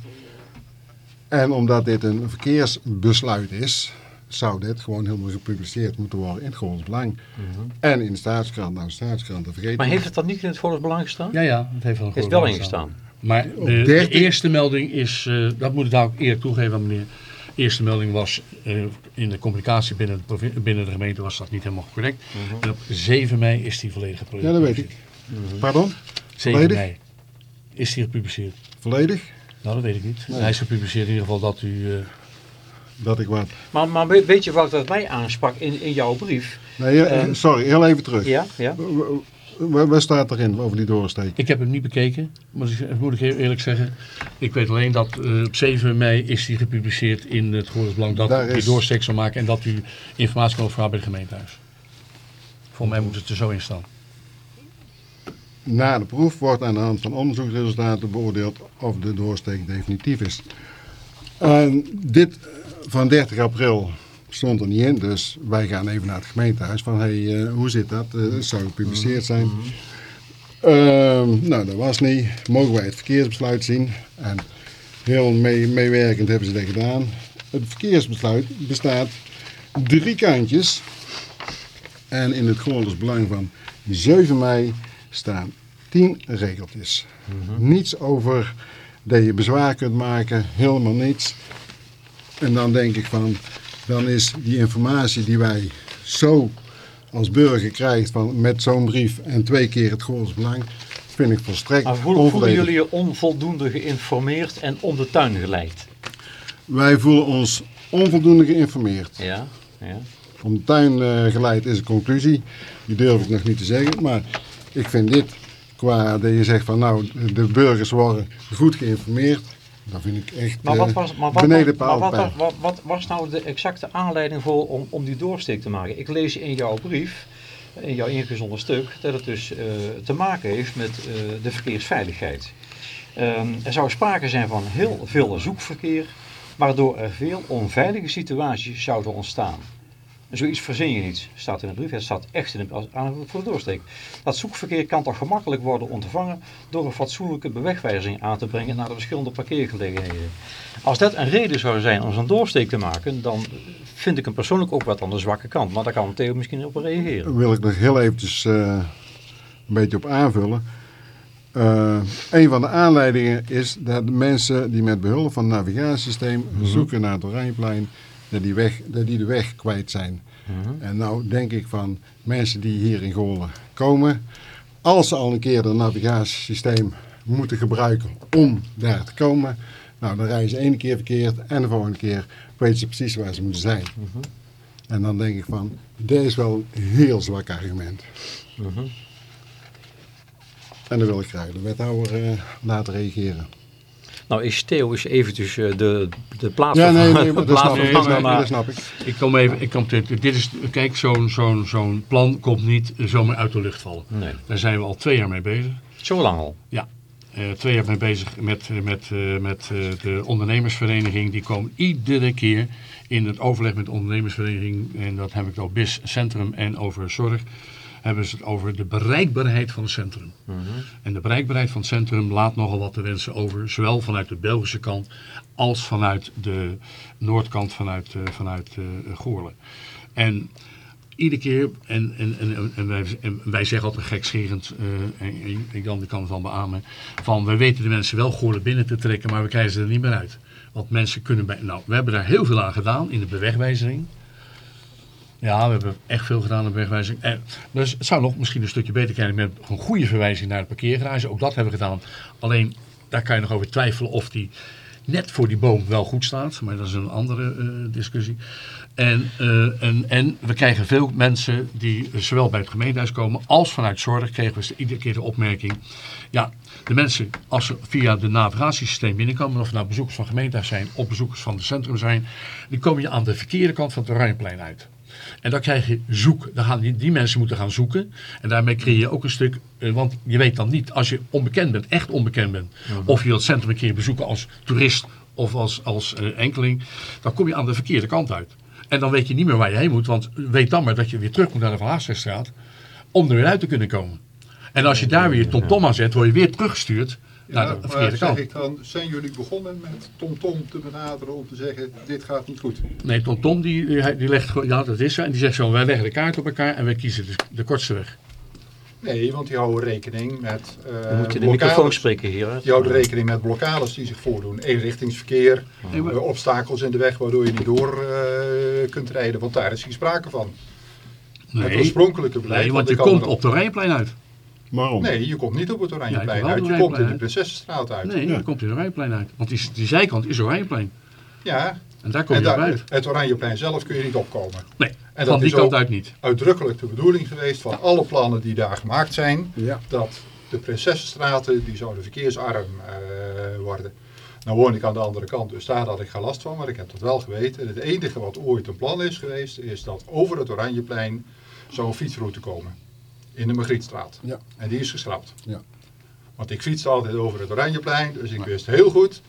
En omdat dit een verkeersbesluit is, zou dit gewoon helemaal gepubliceerd moeten worden in het Golds Belang. En in de staatskrant. Nou, de staatskrant, dat vergeet Maar heeft het dan niet in het Volks Belang gestaan? Ja, ja, het heeft wel groot wel belang ingestaan. Maar de, de 13 eerste melding is, eh, dat moet ik daar ook eerlijk toegeven aan meneer. De eerste melding was eh, in de communicatie binnen de, binnen de gemeente was dat niet helemaal correct. En op 7 mei is die volledig Ja, gepubliceerd. dat weet ik. Pardon? 7 Volledig? mei is die gepubliceerd. Volledig? Nou, dat weet ik niet. Hij is gepubliceerd in ieder geval dat u... eh, Dat ik wat. Maar, maar we- weet je wat dat mij aansprak in, in jouw brief? Nee, heel- Ehm, sorry, heel even terug. Ja, ja. Waar, waar staat erin over die doorsteek? ik heb hem niet bekeken, ik, moet ik heel eerlijk zeggen. Ik weet alleen dat eh, op 7 mei is die gepubliceerd in het Belang dat Daar u is- doorsteek zal maken en dat u informatie kan overhalen bij het gemeentehuis. Voor mij moet het er zo in staan. Na de proef wordt aan de hand van onderzoeksresultaten beoordeeld of de doorsteek definitief is. Dit van 30 april stond er niet in, dus wij gaan even naar het gemeentehuis van hey, eh, hoe zit dat? Het zou gepubliceerd zijn. Ehm, nou, dat was niet. Mogen wij het verkeersbesluit zien? En heel mee, meewerkend hebben ze dat gedaan. Het verkeersbesluit bestaat drie kantjes. En in het Groningse Belang van 7 mei staan 10 regeltjes. Niets over dat je bezwaar kunt maken, helemaal niets. En dan denk ik van, dan is die informatie die wij zo als burger krijgt van, met zo'n brief en twee keer het Groningse Belang, vind ik volstrekt Maar voelen, jullie je onvoldoende geïnformeerd en om de tuin geleid? Wij voelen ons onvoldoende geïnformeerd. Ja, ja. om de tuin eh, geleid is een conclusie. Die durf ik nog niet te zeggen. Maar ik vind dit, qua dat je zegt van nou, de burgers worden goed geïnformeerd. Dat vind ik echt Maar wat eh, was, maar wat, beneden maar paal wat, pijl. wat, wat was nou de exacte aanleiding voor om, om die doorsteek te maken? Ik lees in jouw brief, in jouw ingezonden stuk, dat het dus eh, te maken heeft met eh, de verkeersveiligheid. Ehm, er zou sprake zijn van heel veel zoekverkeer, waardoor er veel onveilige situaties zouden ontstaan. Zoiets verzin je niet, staat in de brief. Het staat echt in de, aan voor de doorsteek. Dat zoekverkeer kan toch gemakkelijk worden ondervangen door een fatsoenlijke bewegwijzering aan te brengen naar de verschillende parkeergelegenheden. Als dat een reden zou zijn om zo'n doorsteek te maken, dan vind ik hem persoonlijk ook wat aan de zwakke kant. Maar daar kan Theo misschien op reageren. Daar wil ik nog heel eventjes eh, een beetje op aanvullen. Eh, een van de aanleidingen is dat mensen die met behulp van het navigatiesysteem zoeken naar het Oranjeplein, dat die, weg, dat die de weg kwijt zijn. En nou denk ik van mensen die hier in Goorlen komen, als ze al een keer het navigatiesysteem moeten gebruiken om daar te komen, nou dan rijden ze één keer verkeerd en de volgende keer weten ze precies waar ze moeten zijn. En dan denk ik van, dit is wel een heel zwak argument. En dan wil ik graag de wethouder eh, laten reageren. Nou is Theo is eventjes eh, de, de plaats Ja, nee, nee, dat snap Dat snap ik, maar- dat snap ik. Ik kom even, ik kom dit, dit is, kijk, zo'n zo'n zo'n plan komt niet zomaar uit de lucht vallen. Nee, Daar zijn we al twee jaar mee bezig. zo lang al. Ja, eh, twee jaar mee bezig met, met, eh, met eh, de ondernemersvereniging. Die komen iedere keer in het overleg met de ondernemersvereniging. En dat heb ik over BIS Centrum en over Zorg. Hebben ze het over de bereikbaarheid van het centrum. En de bereikbaarheid van het centrum laat nogal wat te wensen over. Zowel vanuit de Belgische kant als vanuit de noordkant vanuit, eh, vanuit eh, Goorlen. En iedere keer, en, en, en, en, wij, en wij zeggen altijd gekscherend, eh en, en Jan kan het wel beamen, van we weten de mensen wel Goorlen binnen te trekken, maar we krijgen ze er niet meer uit. Want mensen kunnen bij, nou we hebben daar heel veel aan gedaan in de bewegwijzering. Ja, we hebben echt veel gedaan aan wegwijzing. En, dus het zou nog misschien een stukje beter kunnen met een goede verwijzing naar de parkeergarage. Ook dat hebben we gedaan. Alleen, daar kan je nog over twijfelen of die net voor die boom wel goed staat. Maar dat is een andere eh, discussie. En, eh, en, en we krijgen veel mensen die zowel bij het gemeentehuis komen als vanuit zorg kregen we iedere keer de opmerking. Ja, de mensen als ze via de navigatiesysteem binnenkomen, of het nou bezoekers van gemeentehuis zijn of bezoekers van het centrum zijn, die komen je aan de verkeerde kant van het Oranjeplein uit. En dan krijg je zoek. Dan gaan die, die mensen moeten gaan zoeken. En daarmee creëer je ook een stuk. eh, want je weet dan niet, als je onbekend bent, echt onbekend bent. Of je dat centrum een keer bezoeken als toerist of als, als eh, enkeling. Dan kom je aan de verkeerde kant uit. En dan weet je niet meer waar je heen moet. Want weet dan maar dat je weer terug moet naar de Van. Om er weer uit te kunnen komen. En als je daar weer je tomtom aan zet, word je weer teruggestuurd naar Ja, de zeg ik dan, zijn jullie begonnen met TomTom te benaderen om te zeggen, dit gaat niet goed? Nee, Tom Tom die, die, legt gewoon, ja dat is zo. En die zegt zo, wij leggen de kaart op elkaar en wij kiezen de, de kortste weg. Nee, want die houden rekening met eh We moeten in de blokkades. microfoon spreken hier. hè. Die houden rekening met blokkades die zich voordoen. Eenrichtingsverkeer, eh, obstakels in de weg waardoor je niet door eh, kunt rijden. Want daar is geen sprake van. het Nee, oorspronkelijke beleid. nee want je komt op de Rijnplein uit. Waarom? Nee, je komt niet op het Ja, Oranjeplein je komt uit. Je het komt in de Oranjeplein Prinsessenstraat uit. Nee, Ja. je komt in de Rijnplein uit. Want die, die zijkant is Oranjeplein. Ja, En daar kom en je op daar, uit. het Oranjeplein zelf kun je niet opkomen. Nee, En van dat die is kant ook uit niet. uitdrukkelijk de bedoeling geweest van alle plannen die daar gemaakt zijn. Ja. dat de Prinsessenstraten, die zouden verkeersarm eh, worden. Nou woon ik aan de andere kant, dus daar had ik geen last van, maar ik heb dat wel geweten. Het enige wat ooit een plan is geweest, is dat over het Oranjeplein zou een fietsroute komen. In de Magrietstraat. Ja. En die is geschrapt. Ja. Want ik fietste altijd over het Oranjeplein, dus ik wist heel goed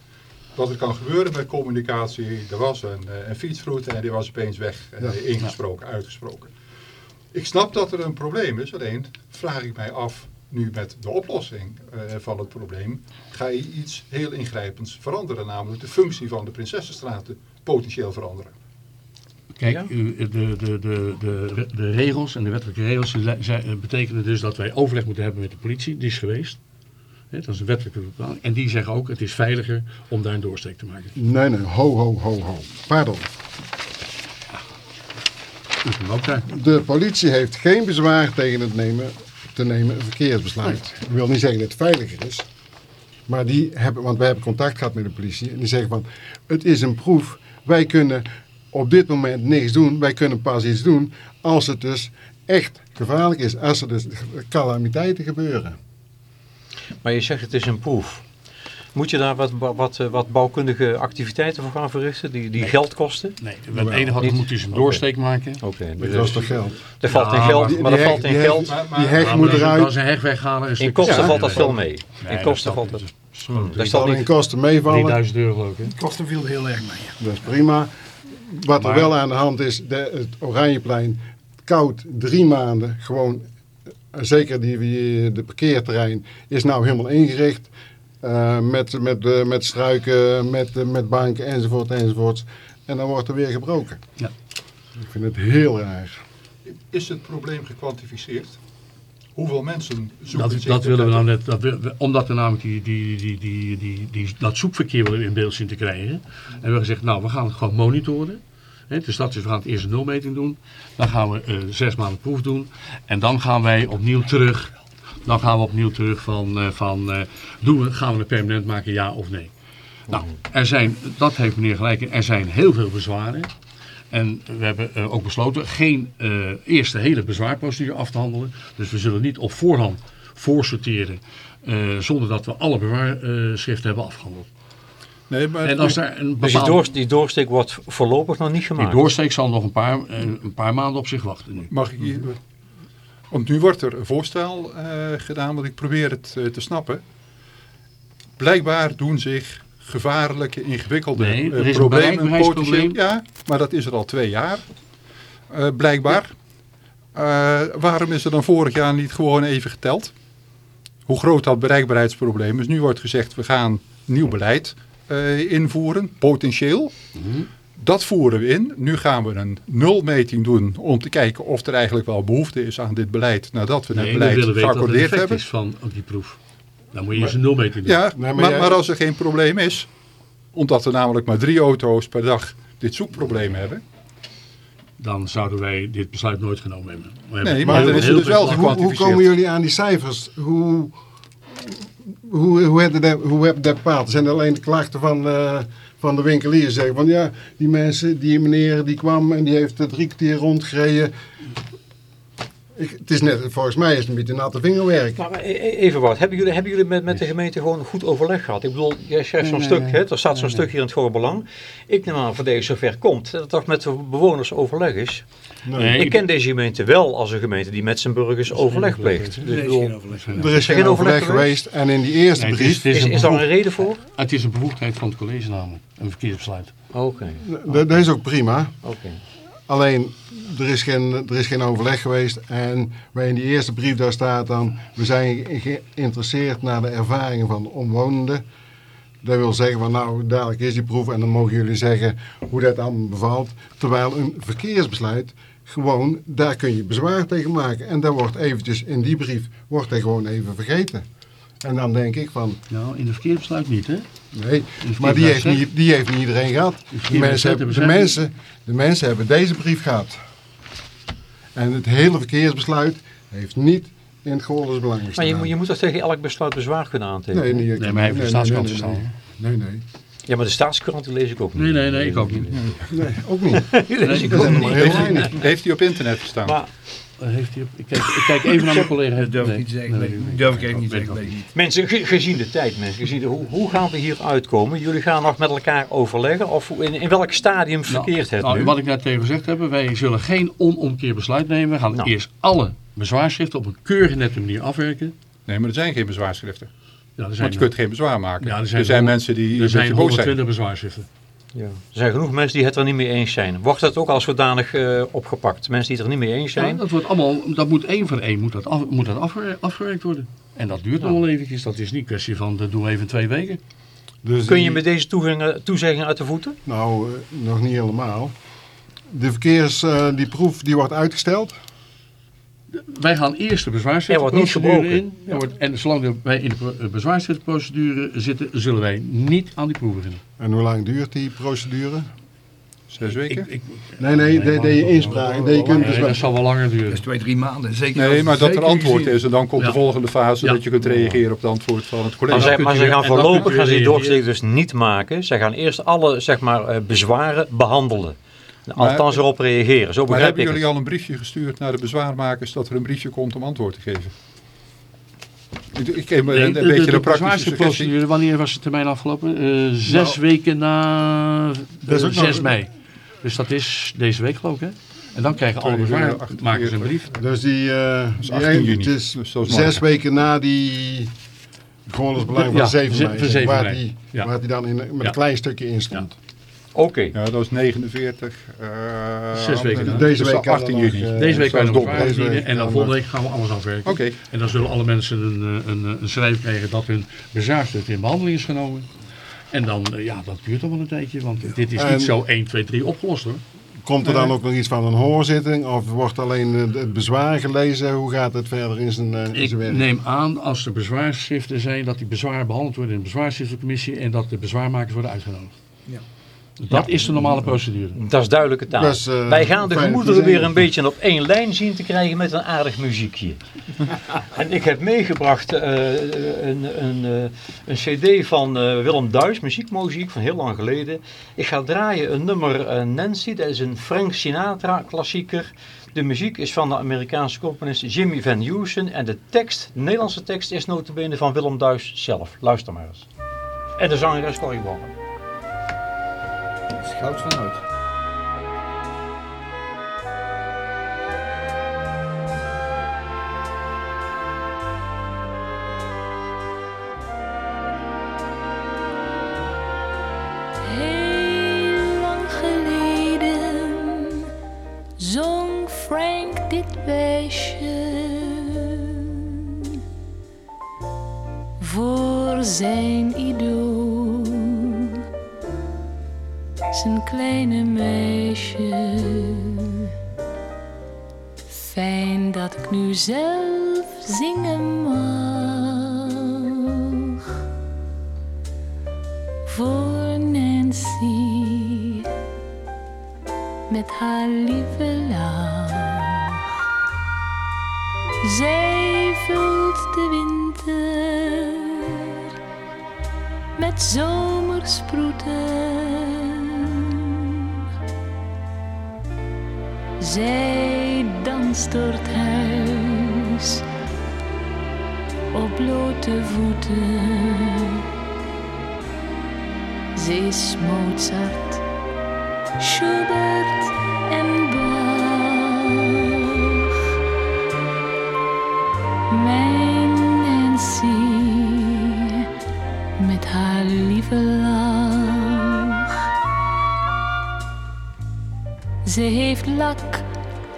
wat er kan gebeuren met communicatie. Er was een, eh, een fietsroute en die was opeens weg, eh, Ja. ingesproken, uitgesproken. Ik snap dat er een probleem is, alleen vraag ik mij af, nu met de oplossing eh, van het probleem, ga je iets heel ingrijpends veranderen, namelijk de functie van de Prinsessenstraten potentieel veranderen. Kijk, de, de, de, de, de regels en de wettelijke regels ze- betekenen dus dat wij overleg moeten hebben met de politie. Die is geweest. Dat is een wettelijke bepaling. En die zeggen ook, het is veiliger om daar een doorsteek te maken. Nee, nee, ho, ho, ho, ho. Pardon. De politie heeft geen bezwaar tegen het nemen, te nemen een verkeersbesluit. Ik wil niet zeggen dat het veiliger is. Maar die hebben, want wij hebben contact gehad met de politie. En die zeggen van, het is een proef. Wij kunnen op dit moment niks doen. Wij kunnen pas iets doen als het dus echt gevaarlijk is. Als er dus calamiteiten gebeuren. Maar je zegt het is een proef. Moet je daar wat, wat, eh, wat bouwkundige activiteiten voor gaan verrichten die, die geld kosten? Nee, het enige wat Niet? moet is een doorsteek maken. Oké, Dat dus kost toch geld. er valt in geld, maar die er valt in die geld. Maar, maar, Die heg moet maar eruit. Als een heg weghalen. Een In kosten Ja, valt dat nee, veel mee. nee, In dat kosten valt Dat staat zal in kosten meevallen. 3000 euro ik. hè? Het kost veel heel erg mee. Dat is prima. Wat er wel aan de hand is, de, het Oranjeplein, koud drie maanden, gewoon, eh, zeker die, die- de parkeerterrein, is nou helemaal ingericht. eh, met, met, eh, met struiken, met, met banken enzovoort enzovoort. En dan wordt er weer gebroken. Ja. Ik vind het heel raar. is het probleem gekwantificeerd? Hoeveel mensen zoeken Dat, dat willen we nou net, dat we, omdat we namelijk die, die, die, die, die, die, dat zoekverkeer willen in beeld zien te krijgen. En we hebben gezegd, nou we gaan het gewoon monitoren. Dus dat is, we gaan het eerst een nulmeting doen. Dan gaan we eh, zes maanden proef doen. En dan gaan wij opnieuw terug. Dan gaan we opnieuw terug van, eh, van eh, doen we, gaan we het permanent maken, ja of nee. Nou, er zijn, dat heeft meneer gelijk, in, er zijn heel veel bezwaren. En we hebben eh, ook besloten geen eh eerst de hele bezwaarprocedure af te handelen. Dus we zullen niet op voorhand voorsorteren eh, zonder dat we alle bezwaarschriften hebben afgehandeld. Nee, maar En als daar een Dus die, door, die doorsteek wordt voorlopig nog niet Die gemaakt. doorsteek zal nog een paar, een paar maanden op zich wachten nu. mag ik hier... Want nu wordt er een voorstel eh, gedaan, want ik probeer het te snappen. Blijkbaar doen zich gevaarlijke, ingewikkelde Nee, eh, een problemen bereikbaarheidsprobleem. potentieel- Ja, maar dat is er al twee jaar. Eh, blijkbaar. Eh, waarom is er dan vorig jaar niet gewoon even geteld? Hoe groot dat bereikbaarheidsprobleem is. Nu wordt gezegd, we gaan nieuw beleid invoeren, potentieel. Mhm. Dat voeren we in. Nu gaan we een nulmeting doen om te kijken of er eigenlijk wel behoefte is aan dit beleid nadat we het Nee, we beleid willen weten wat het geaccordeerd effect hebben. is van die proef. Dan moet je eerst een nulmeting doen. Ja, Nee, maar maar, jij- maar als er geen probleem is, omdat er namelijk maar drie auto's per dag dit zoekprobleem hebben. Dan zouden wij dit besluit nooit genomen hebben. We hebben Nee, maar dan is het dus wel Hoe, hoe komen jullie aan die cijfers? Hoe, hoe, hoe, hebben dat, hoe hebben dat bepaald? Zijn er alleen de klachten van, eh, van de winkelier zeggen van ja, die mensen, die meneer die kwam en die heeft er drie kwartier rondgereden. Ik, het is net, volgens mij is het een beetje natte vingerwerk. Maar e- e- even wat, hebben jullie, hebben jullie met, met de gemeente gewoon goed overleg gehad? Ik bedoel, jij schrijft zo'n stuk, hè? er staat zo'n stuk hier in het Gouden Belang. Ik neem aan, voor deze zover komt, dat het toch met de bewoners overleg is. Nee, Ik ken deze gemeente wel als een gemeente die met zijn burgers overleg pleegt. Dus ik bedoel, Er is geen overleg geweest en in die eerste Nee, het is- brief, het is is, een is daar een reden voor? Het is een bevoegdheid van het college namelijk. Een verkeersbesluit. Oké, dat dat is ook prima. oké. Alleen, er is, geen, er is geen overleg geweest. En waar in die eerste brief daar staat dan... We zijn geïnteresseerd naar de ervaringen van de omwonenden. Dat wil zeggen van nou, dadelijk is die proef en dan mogen jullie zeggen hoe dat allemaal bevalt. Terwijl een verkeersbesluit gewoon, daar kun je bezwaar tegen maken. En dat wordt eventjes in die brief, wordt dat gewoon even vergeten. En dan denk ik van, Nou, in het verkeersbesluit niet, hè? nee, maar die heeft, niet, die heeft niet iedereen gehad. De mensen, hebben, de, mensen, de mensen hebben deze brief gehad. En het hele verkeersbesluit heeft niet in het Goorles belang gestaan. Maar je, moet- je moet toch tegen elk besluit bezwaar kunnen aantekenen? Nee, niet, Nee, maar hij heeft de staatskrant nee. Nee, nee. Ja, maar de staatskrant lees ik ook niet. Nee, nee, nee, ik ook niet. Nee, ook niet. Lees ik ook niet. Heeft hij op internet gestaan? Maar Heeft hij op, ik, kijk, ik kijk even naar mijn collega. Dat durf ik niet te zeggen. nee, Nee, durf ik even niet te zeggen. mensen, ge- gezien de tijd, mensen, gezien de, hoe, hoe gaan we hier uitkomen? Jullie gaan nog met elkaar overleggen? Of in, in welk stadium verkeert het nou, nu? Wat ik net even gezegd heb, wij zullen geen onomkeer besluit nemen. We gaan Nou. eerst alle bezwaarschriften op een keurige nette manier afwerken. Nee, maar er zijn geen bezwaarschriften. Ja, er Want zijn, je kunt geen bezwaar maken. Ja, er er zijn zijn, honderd- mensen die er zijn zijn. 120 bezwaarschriften. Ja. Er zijn genoeg mensen die het er niet mee eens zijn. Wordt dat ook als zodanig eh, opgepakt? Mensen die het er niet mee eens Ja, zijn? dat, wordt allemaal, dat moet één voor één moet dat af, moet dat afgewer- afgewerkt worden. En dat duurt nog wel eventjes. Dat is niet een kwestie van, dat doen we even twee weken. Dus Kun je die- met deze toezeggingen, uit de voeten? Nou, eh, nog niet helemaal. De verkeers, eh, die proef die wordt uitgesteld. Wij gaan eerst de gebroken. in. Wordt, en zolang wij in de eh, bezwaarschriftenprocedure zitten, zullen wij niet aan die proef beginnen. En hoe lang duurt die procedure? Zes weken? Ik, ik, Nee, nee, dat dat je inspraak. Dat je kunt nee, bezwaar- dat zal wel langer Dat is duren. twee, drie maanden. Zeker Nee, maar dat er antwoord is en dan komt Ja. de volgende fase Ja. dat je kunt reageren op het antwoord van het college. maar ze gaan voorlopig gaan ze die doorsteek dus niet maken. Ze gaan eerst alle zeg maar, eh, bezwaren behandelen. Althans erop reageren, zo Maar begrijp hebben ik jullie het. al een briefje gestuurd naar de bezwaarmakers dat er een briefje komt om antwoord te geven? Ik, ik geef Nee, een, de, een de, beetje de praktische bezwaarsprocedure, wanneer was de termijn afgelopen? Eh, zes Nou, weken na dat is eh, ook nog- 6 mei. Dus dat is deze week geloof ik, hè? En dan krijgen alle 2 uur, bezwaarmakers een 48. brief. Dus die, eh is die 18 een- juni, het is dus is zes weken na die Groningsbelang van Ja, 7 ze- mei, van zeg, 7 waar, mei. die, Ja. waar die dan in, met Ja. een klein stukje in stond. Oké, Ja, dat was 49. eh, Zes weken na. Deze dus week kan 18 er nog, juni. eh, Deze week kan je is nog bezwaar indienen en dan volgende week gaan we alles afwerken. Oké, En dan zullen alle mensen een, eh, een, een schrijf krijgen dat hun bezwaarstuk in behandeling is genomen. En dan, eh, ja, dat duurt toch wel een tijdje, want dit is En- niet zo 1, 2, 3 opgelost hoor. Komt er dan ook nog iets van een hoorzitting? Of wordt alleen het- bezwaar gelezen? Hoe gaat het verder in zijn, in Ik zijn werk? neem aan, als er bezwaarschriften zijn, dat die bezwaren behandeld worden in de bezwaarschriftencommissie en dat de bezwaarmakers worden uitgenodigd. Ja. Dat is de normale procedure. dat is duidelijke taal. Is, eh, Wij gaan de gemoederen weer een beetje op één lijn zien te krijgen met een aardig muziekje. en ik heb meegebracht eh, een, een, eh, een cd van eh, Willem Duis, muziekmuziek van heel lang geleden. Ik ga draaien een nummer eh, Nancy, dat is een Frank Sinatra klassieker. De muziek is van de Amerikaanse componist Jimmy Van Heusen en de tekst, de Nederlandse tekst, is notabene van Willem Duis zelf. Luister maar eens. En de zangeres Corrie Bakker. Goud van. Ze heeft lak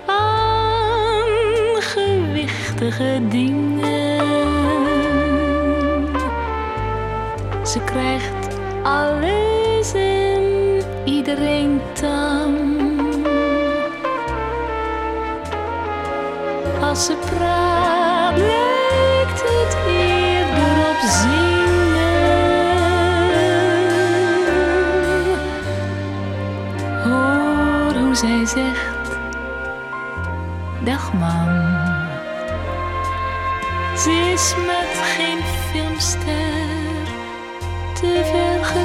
aan gewichtige dingen. Ze krijgt alles en iedereen tam. Als ze praat, zij zegt: Dag mam. Ze is met geen filmster te vergelijken.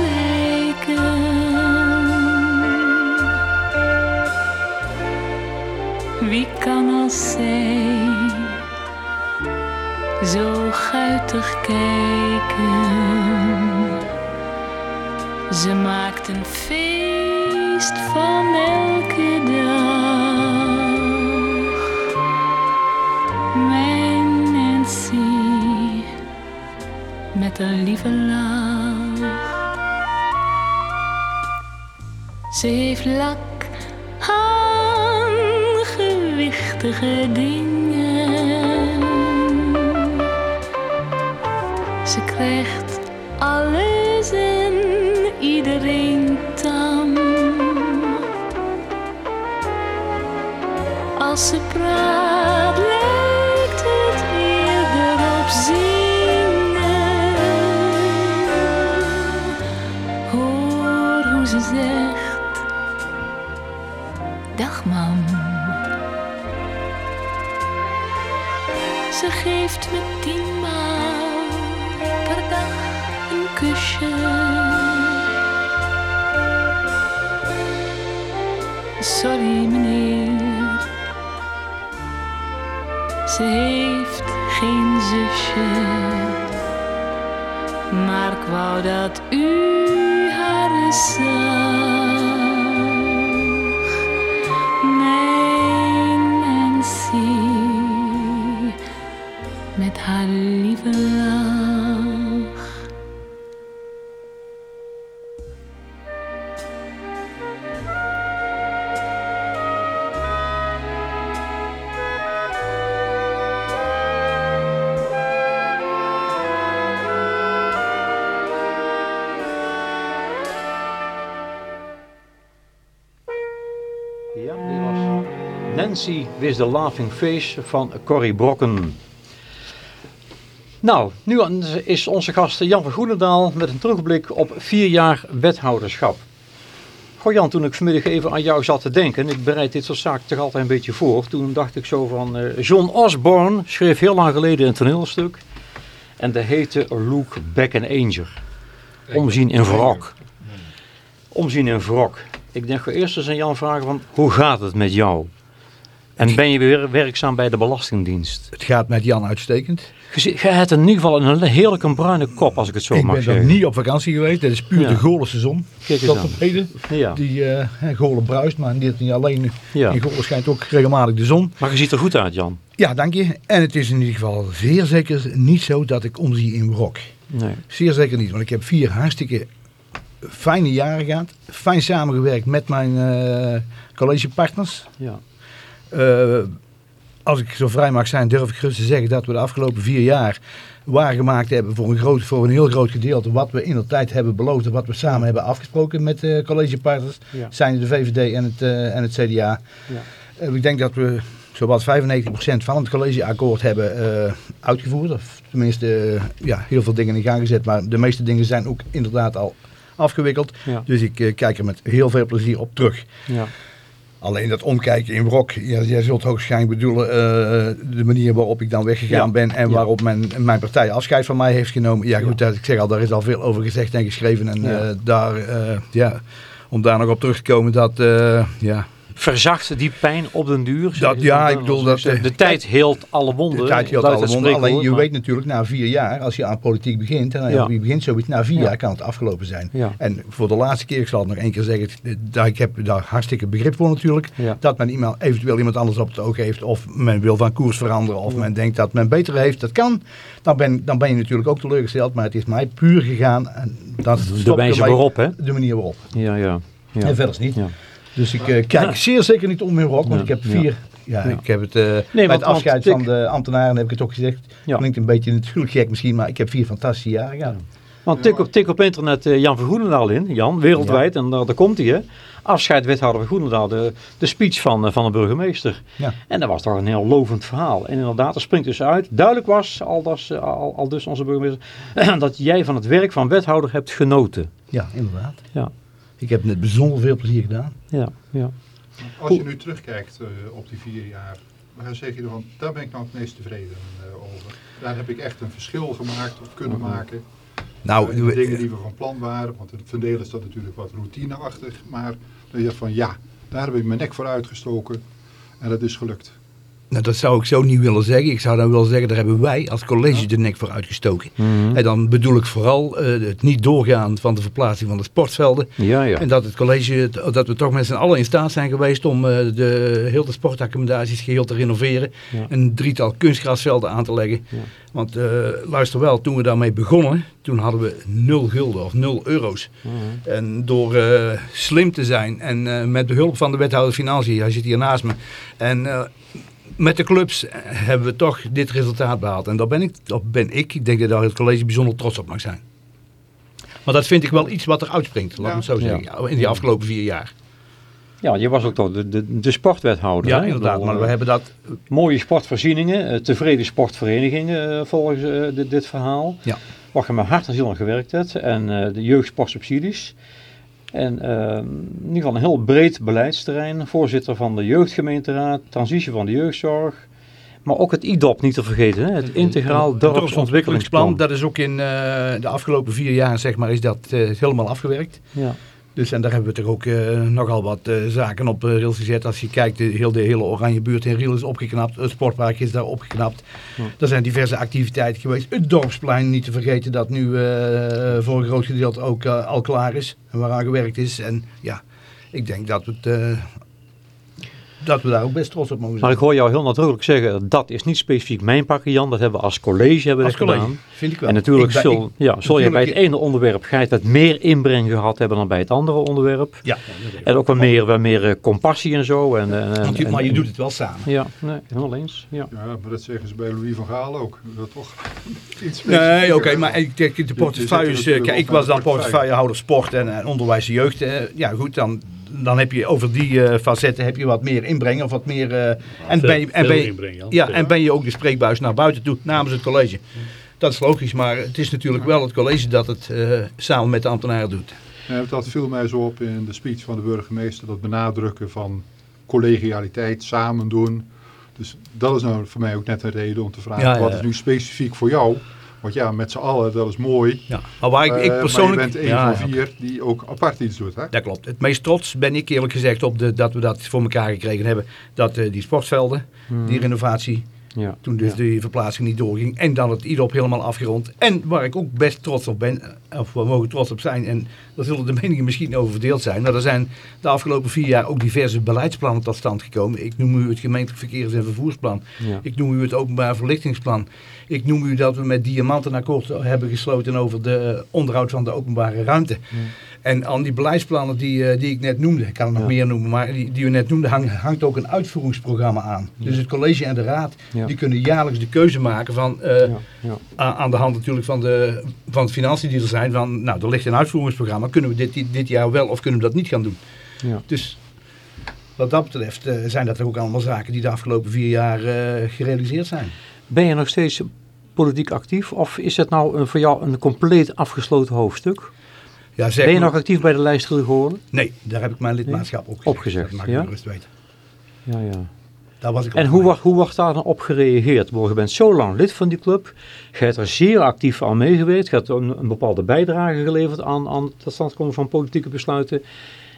Wie kan als zij zo guitig kijken? Ze maakt een feest van elke Ze heeft lak aan gewichtige dingen. Ze krijgt praat, lijkt het eerder op zingen. Hoor hoe ze zegt: Dag mam. Ze geeft me tienmaal per dag een kusje. sorry meneer. Ze heeft geen zusje, maar ik wou dat u haar eens zag. Mijn Nancy, met haar lieve Nancy with the Laughing Face van Corrie Brokken. Nou, nu is onze gast Jan van Groenendaal met een terugblik op vier jaar wethouderschap. Goh Jan, toen ik vanmiddag even aan jou zat te denken, ik bereid dit soort zaken toch altijd een beetje voor. Toen dacht ik zo van, eh, John Osborne schreef heel lang geleden een toneelstuk. En dat heette Look Back an Angel. Omzien in wrok. Omzien in wrok. Ik denk eerst eens aan Jan vragen van, hoe gaat het met jou? En ben je weer werkzaam bij de Belastingdienst? Het gaat met Jan uitstekend. Je hebt in ieder geval een heerlijke bruine kop, als ik het zo ik mag ben nog zeggen. niet op vakantie geweest. Dit is puur Ja. de Goorlense zon. Kijk eens Tot aan. op heden. Ja. Die Goorlen bruist, maar dit niet alleen. Ja. In Goorlen schijnt ook regelmatig de zon. Maar je ziet er goed uit, Jan. Ja, dank je. En het is in ieder geval zeer zeker niet zo dat ik omzie in wrok. Nee. Zeer zeker niet, want ik heb vier hartstikke fijne jaren gehad. Fijn samengewerkt met mijn eh, collegepartners. Ja. Eh, als ik zo vrij mag zijn, durf ik gerust te zeggen dat we de afgelopen vier jaar waargemaakt hebben voor een, groot, voor een heel groot gedeelte wat we in de tijd hebben beloofd en wat we samen hebben afgesproken met eh collegepartners. Ja. Zijn de VVD en het, eh, en het CDA. Ja. Ik denk dat we zowat 95% van het collegeakkoord hebben uitgevoerd. Of tenminste, ja, heel veel dingen in gang gezet. Maar de meeste dingen zijn ook inderdaad al afgewikkeld. Ja. Dus ik kijk er met heel veel plezier op terug. Ja. Alleen dat omkijken in Brok, ja, jij zult hoogstwaarschijnlijk bedoelen eh, de manier waarop ik dan weggegaan Ja. ben en Ja. waarop mijn, mijn partij afscheid van mij heeft genomen. Ja goed, dat, ik zeg al, daar is al veel over gezegd en geschreven en eh, daar, eh, ja, om daar nog op terug te komen, dat, eh, ja, Verzacht die pijn op den duur? Dat- ja, ik bedoel dat, eh, De tijd heelt alle wonden. de tijd luidt alle wonden. Alleen je weet natuurlijk na vier jaar, als je aan politiek begint, en Ja. je begint zoiets, na vier Ja. jaar kan het afgelopen zijn. Ja. En voor de laatste keer, ik zal het nog één keer zeggen, daar, ik heb daar hartstikke begrip voor natuurlijk, dat men iemand, eventueel iemand anders op het oog heeft, of men wil van koers veranderen, of men denkt dat men beter heeft, dat kan. Dan ben, dan ben je natuurlijk ook teleurgesteld, maar het is mij puur gegaan. En dat De wijze waarop, hè? De manier waarop. Ja, ja. ja. En verder niet. Dus ik eh, kijk zeer zeker niet om in rok, want Ja. ik heb vier. Ja, Ja. ik heb het eh, bij het afscheid van de ambtenaren heb ik het ook gezegd. Ja. Klinkt een beetje natuurlijk gek misschien, maar ik heb vier fantastische jaren gehad. Want tik op, tik op internet eh, Jan van Groenendaal in. Jan, wereldwijd. En daar, daar komt hij, hè. Afscheid wethouder van Groenendaal. De, de speech van, eh, van de burgemeester. Ja. En dat was toch een heel lovend verhaal. En inderdaad, er springt dus uit. Duidelijk was, al, dus, al, al dus onze burgemeester, dat jij van het werk van wethouder hebt genoten. Ja, inderdaad. Ja. Ik heb net bijzonder veel plezier gedaan. Ja, ja. Als je nu terugkijkt eh, op die vier jaar, waar zeg je dan, daar ben ik nou het meest tevreden eh, over. Daar heb ik echt een verschil gemaakt of kunnen maken. Nou, Eh, de dingen die we van plan waren, want in het verdelen is dat natuurlijk wat routineachtig, maar dan je van ja, daar heb ik mijn nek voor uitgestoken en dat is gelukt. Nou, dat zou ik zo niet willen zeggen. Ik zou dan willen zeggen, daar hebben wij als college de nek voor uitgestoken. Mhm. En dan bedoel ik vooral eh, het niet doorgaan van de verplaatsing van de sportvelden. Ja, ja. En dat het college, dat we toch met z'n allen in staat zijn geweest om eh, de, heel de sportaccommodaties geheel te renoveren. Ja. Een drietal kunstgrasvelden aan te leggen. Want eh, luister wel, toen we daarmee begonnen, toen hadden we nul gulden of nul euro's. Mhm. En door slim te zijn en met behulp van de wethouder Financiën, hij zit hier naast me. En met de clubs hebben we toch dit resultaat behaald. En daar ben ik, daar ben ik, ik denk dat daar het college bijzonder trots op mag zijn. Maar dat vind ik wel iets wat er uitspringt, laat ik het zo zeggen, ja, in die afgelopen vier jaar. Ja, je was ook toch de, de, de sportwethouder. Ja, hè? Inderdaad, bedoel, maar we eh, hebben dat... Mooie sportvoorzieningen, eh, tevreden sportverenigingen eh, volgens dit, dit verhaal. Ja. Waar je met hart en ziel aan gewerkt hebt. En eh, de jeugdsportsubsidies. En eh, in ieder geval een heel breed beleidsterrein. Voorzitter van de jeugdgemeenteraad, transitie van de jeugdzorg. Maar ook het IDOP niet te vergeten, hè? het Integraal Dorpsontwikkelingsplan. Dat is ook in eh, de afgelopen vier jaar, zeg maar, is dat eh, helemaal afgewerkt. Ja. Dus en daar hebben we toch ook eh, nogal wat eh, zaken op uh, rails gezet. Als je kijkt, de, heel de hele oranje buurt in Riel is opgeknapt. Het sportpark is daar opgeknapt. Ja. Er zijn diverse activiteiten geweest. Het dorpsplein, niet te vergeten, dat nu eh, voor een groot gedeelte ook eh, al klaar is. En waaraan gewerkt is. En ja, ik denk dat we, het, eh, dat we daar ook best trots op mogen zijn. Maar ik hoor jou heel nadrukkelijk zeggen, dat is niet specifiek mijn pakken Jan, dat hebben we als college hebben we Als dat college, gedaan. vind ik wel. En natuurlijk Ik ben- zul, ja, zul je bij het ene onderwerp ga je het meer inbreng gehad hebben dan bij het andere onderwerp. Ja, En ook wel meer, wel meer eh, compassie en zo. En, en, en- want je- maar je doet het wel samen. Ja, nee, helemaal eens. Ja. Ja, maar dat zeggen ze bij Louis van Gaal ook. Dat toch iets Nee, oké, maar ik denk de portefeuilles. eh, Kijk, ik was dan portefeuillehouder sport en, en onderwijs en jeugd. eh, ja, goed, dan, dan heb je over die eh, facetten heb je wat meer inbrengen of wat meer. eh, en, ben je, en, ben je, ja, en ben je ook de spreekbuis naar buiten toe namens het college. Dat is logisch, maar het is natuurlijk wel het college dat het eh, samen met de ambtenaren doet. Ja, dat viel mij zo op in de speech van de burgemeester. Dat benadrukken van collegialiteit, samen doen. Dus dat is nou voor mij ook net een reden om te vragen. Ja, ja, Wat is nu specifiek voor jou? Want ja, met z'n allen, dat is mooi. Ja. Maar waar ik, Eh, ik persoonlijk. Maar je bent een Ja, van vier die ook apart iets doet. Hè? Dat klopt. Het meest trots ben ik eerlijk gezegd op de, dat we dat voor elkaar gekregen hebben. Dat eh, die sportvelden, die renovatie, Ja. toen dus Ja. die verplaatsing niet doorging. En dan het IDOP helemaal afgerond. En waar ik ook best trots op ben, eh, of we mogen trots op zijn. En daar zullen de meningen misschien over verdeeld zijn. Maar er zijn de afgelopen vier jaar ook diverse beleidsplannen tot stand gekomen. Ik noem u het gemeentelijk verkeers- en vervoersplan. Ja. Ik noem u het openbaar verlichtingsplan. Ik noem u dat we met Diamant een akkoord hebben gesloten over de eh, onderhoud van de openbare ruimte. En aan die beleidsplannen die, eh, die ik net noemde, ik kan er nog Ja. meer noemen, maar die, die u net noemde, hang- hangt ook een uitvoeringsprogramma aan. Dus het college en de raad, die kunnen jaarlijks de keuze maken van, eh, aan de hand natuurlijk van de, van de financiën die er zijn, van nou, er ligt een uitvoeringsprogramma, kunnen we dit, dit, jaar wel of kunnen we dat niet gaan doen? Ja. Dus wat dat betreft zijn dat ook allemaal zaken die de afgelopen vier jaar gerealiseerd zijn. Ben je nog steeds politiek actief of is het nou een, voor jou een compleet afgesloten hoofdstuk? Ja, zeg Ben je maar- nog actief bij de lijst geworden? Nee, daar heb ik mijn lidmaatschap opgezegd. Opgezegd, Dat mag ik ja? gerust weten. Ja, ja. Daar was ik En hoe, wordt- hoe wordt daar dan op gereageerd? Je bent zo lang lid van die club, je hebt er zeer actief aan meegewerkt, je hebt een, een bepaalde bijdrage geleverd aan, aan het komen van politieke besluiten.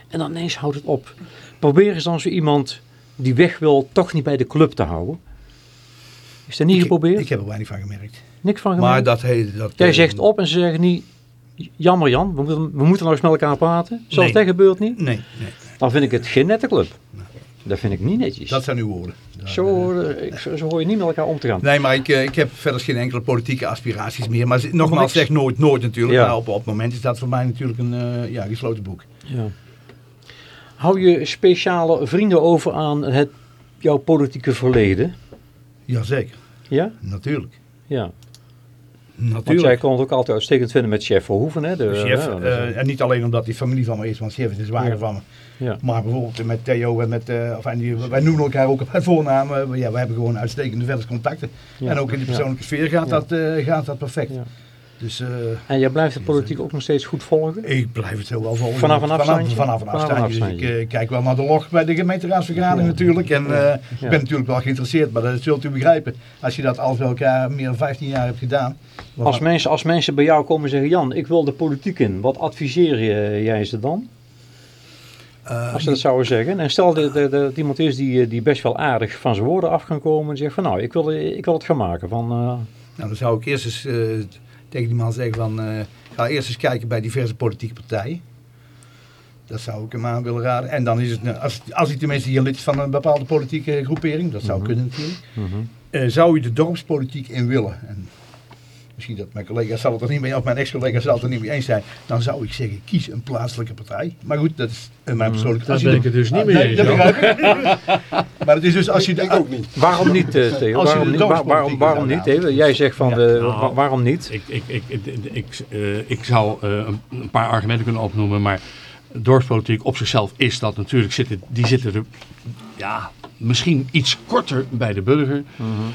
En dan ineens houdt het op. Probeer eens dan zo iemand die weg wil, toch niet bij de club te houden. Is dat niet Ik- geprobeerd? Ik heb er weinig van gemerkt. Niks van Maar gemerkt? dat, he- dat Jij eh, zegt op en ze zeggen niet, jammer Jan, we moeten, we moeten nou eens met elkaar praten. Nee. dat gebeurt niet. Nee, nee, Dan vind ik het geen nette club. Dat vind ik niet netjes. dat zijn uw woorden. Daar, zo, eh, ik- zo hoor je niet met elkaar om te gaan. Nee, maar ik, eh, ik heb verder geen enkele politieke aspiraties meer. Maar nogmaals, zeg nooit, nooit natuurlijk. Ja. Maar op, op het moment is dat voor mij natuurlijk een eh, ja, gesloten boek. Ja. Hou je speciale vrienden over aan het, jouw politieke verleden? Jazeker, Ja? natuurlijk. Ja. Want Natuurlijk. jij kon het ook altijd uitstekend vinden met chef Verhoeven, hè? De, De chef, is- eh, en niet alleen omdat hij familie van me is, want chef is de zwager Ja. van me. ja. Maar bijvoorbeeld met Theo en met, eh, of, en die, wij noemen elkaar ook bij voornaam. eh, ja, we hebben gewoon uitstekende verdere contacten. Ja. En ook in de persoonlijke sfeer gaat, dat, eh, gaat dat perfect. Dus eh, En jij blijft de politiek ook nog steeds goed volgen? ik blijf het zo wel volgen. Vanaf een afstandje? Vanaf, Vanaf een afstandje. Dus ik eh, kijk wel naar de log bij de gemeenteraadsvergadering natuurlijk. En eh, ik ben natuurlijk wel geïnteresseerd, maar dat zult u begrijpen. Als je dat al bij elkaar meer dan 15 jaar hebt gedaan. Als mensen, als mensen bij jou komen zeggen, Jan, ik wil de politiek in, wat adviseer je, jij ze dan? Eh, Als ze dat zouden zeggen. En stel dat, dat, dat iemand is die, eh, die best wel aardig van zijn woorden af kan komen en zegt van nou, ik wil, ik wil het gaan maken. Van, eh, Nou, dan zou ik eerst eens eh, tegen die man zeggen van, eh, ga eerst eens kijken bij diverse politieke partijen. Dat zou ik hem aan willen raden. En dan is het, nou, als, als hij tenminste hier lid is van een bepaalde politieke groepering, dat zou Mhm. kunnen natuurlijk. mhm. Eh, zou u de dorpspolitiek in willen? En misschien dat mijn collega's zal het er niet mee, of mijn ex-collega's zal het er niet mee eens zijn. Dan zou ik zeggen, kies een plaatselijke partij. Maar goed, dat is eh, mijn persoonlijke Daar als ben ik het dus niet Ah, mee eens. dat maar het is dus als je... ik, ook niet. Waarom niet, eh, Theo? Als je Waarom niet? Waarom, niet? Jij zegt van, Ja. de, Nou. wa- waarom niet? Ik, ik, ik, ik, ik, eh, ik zou eh, een- een paar argumenten kunnen opnoemen, maar dorpspolitiek op zichzelf is dat natuurlijk, zitten, die zitten er ja, misschien iets korter bij de burger.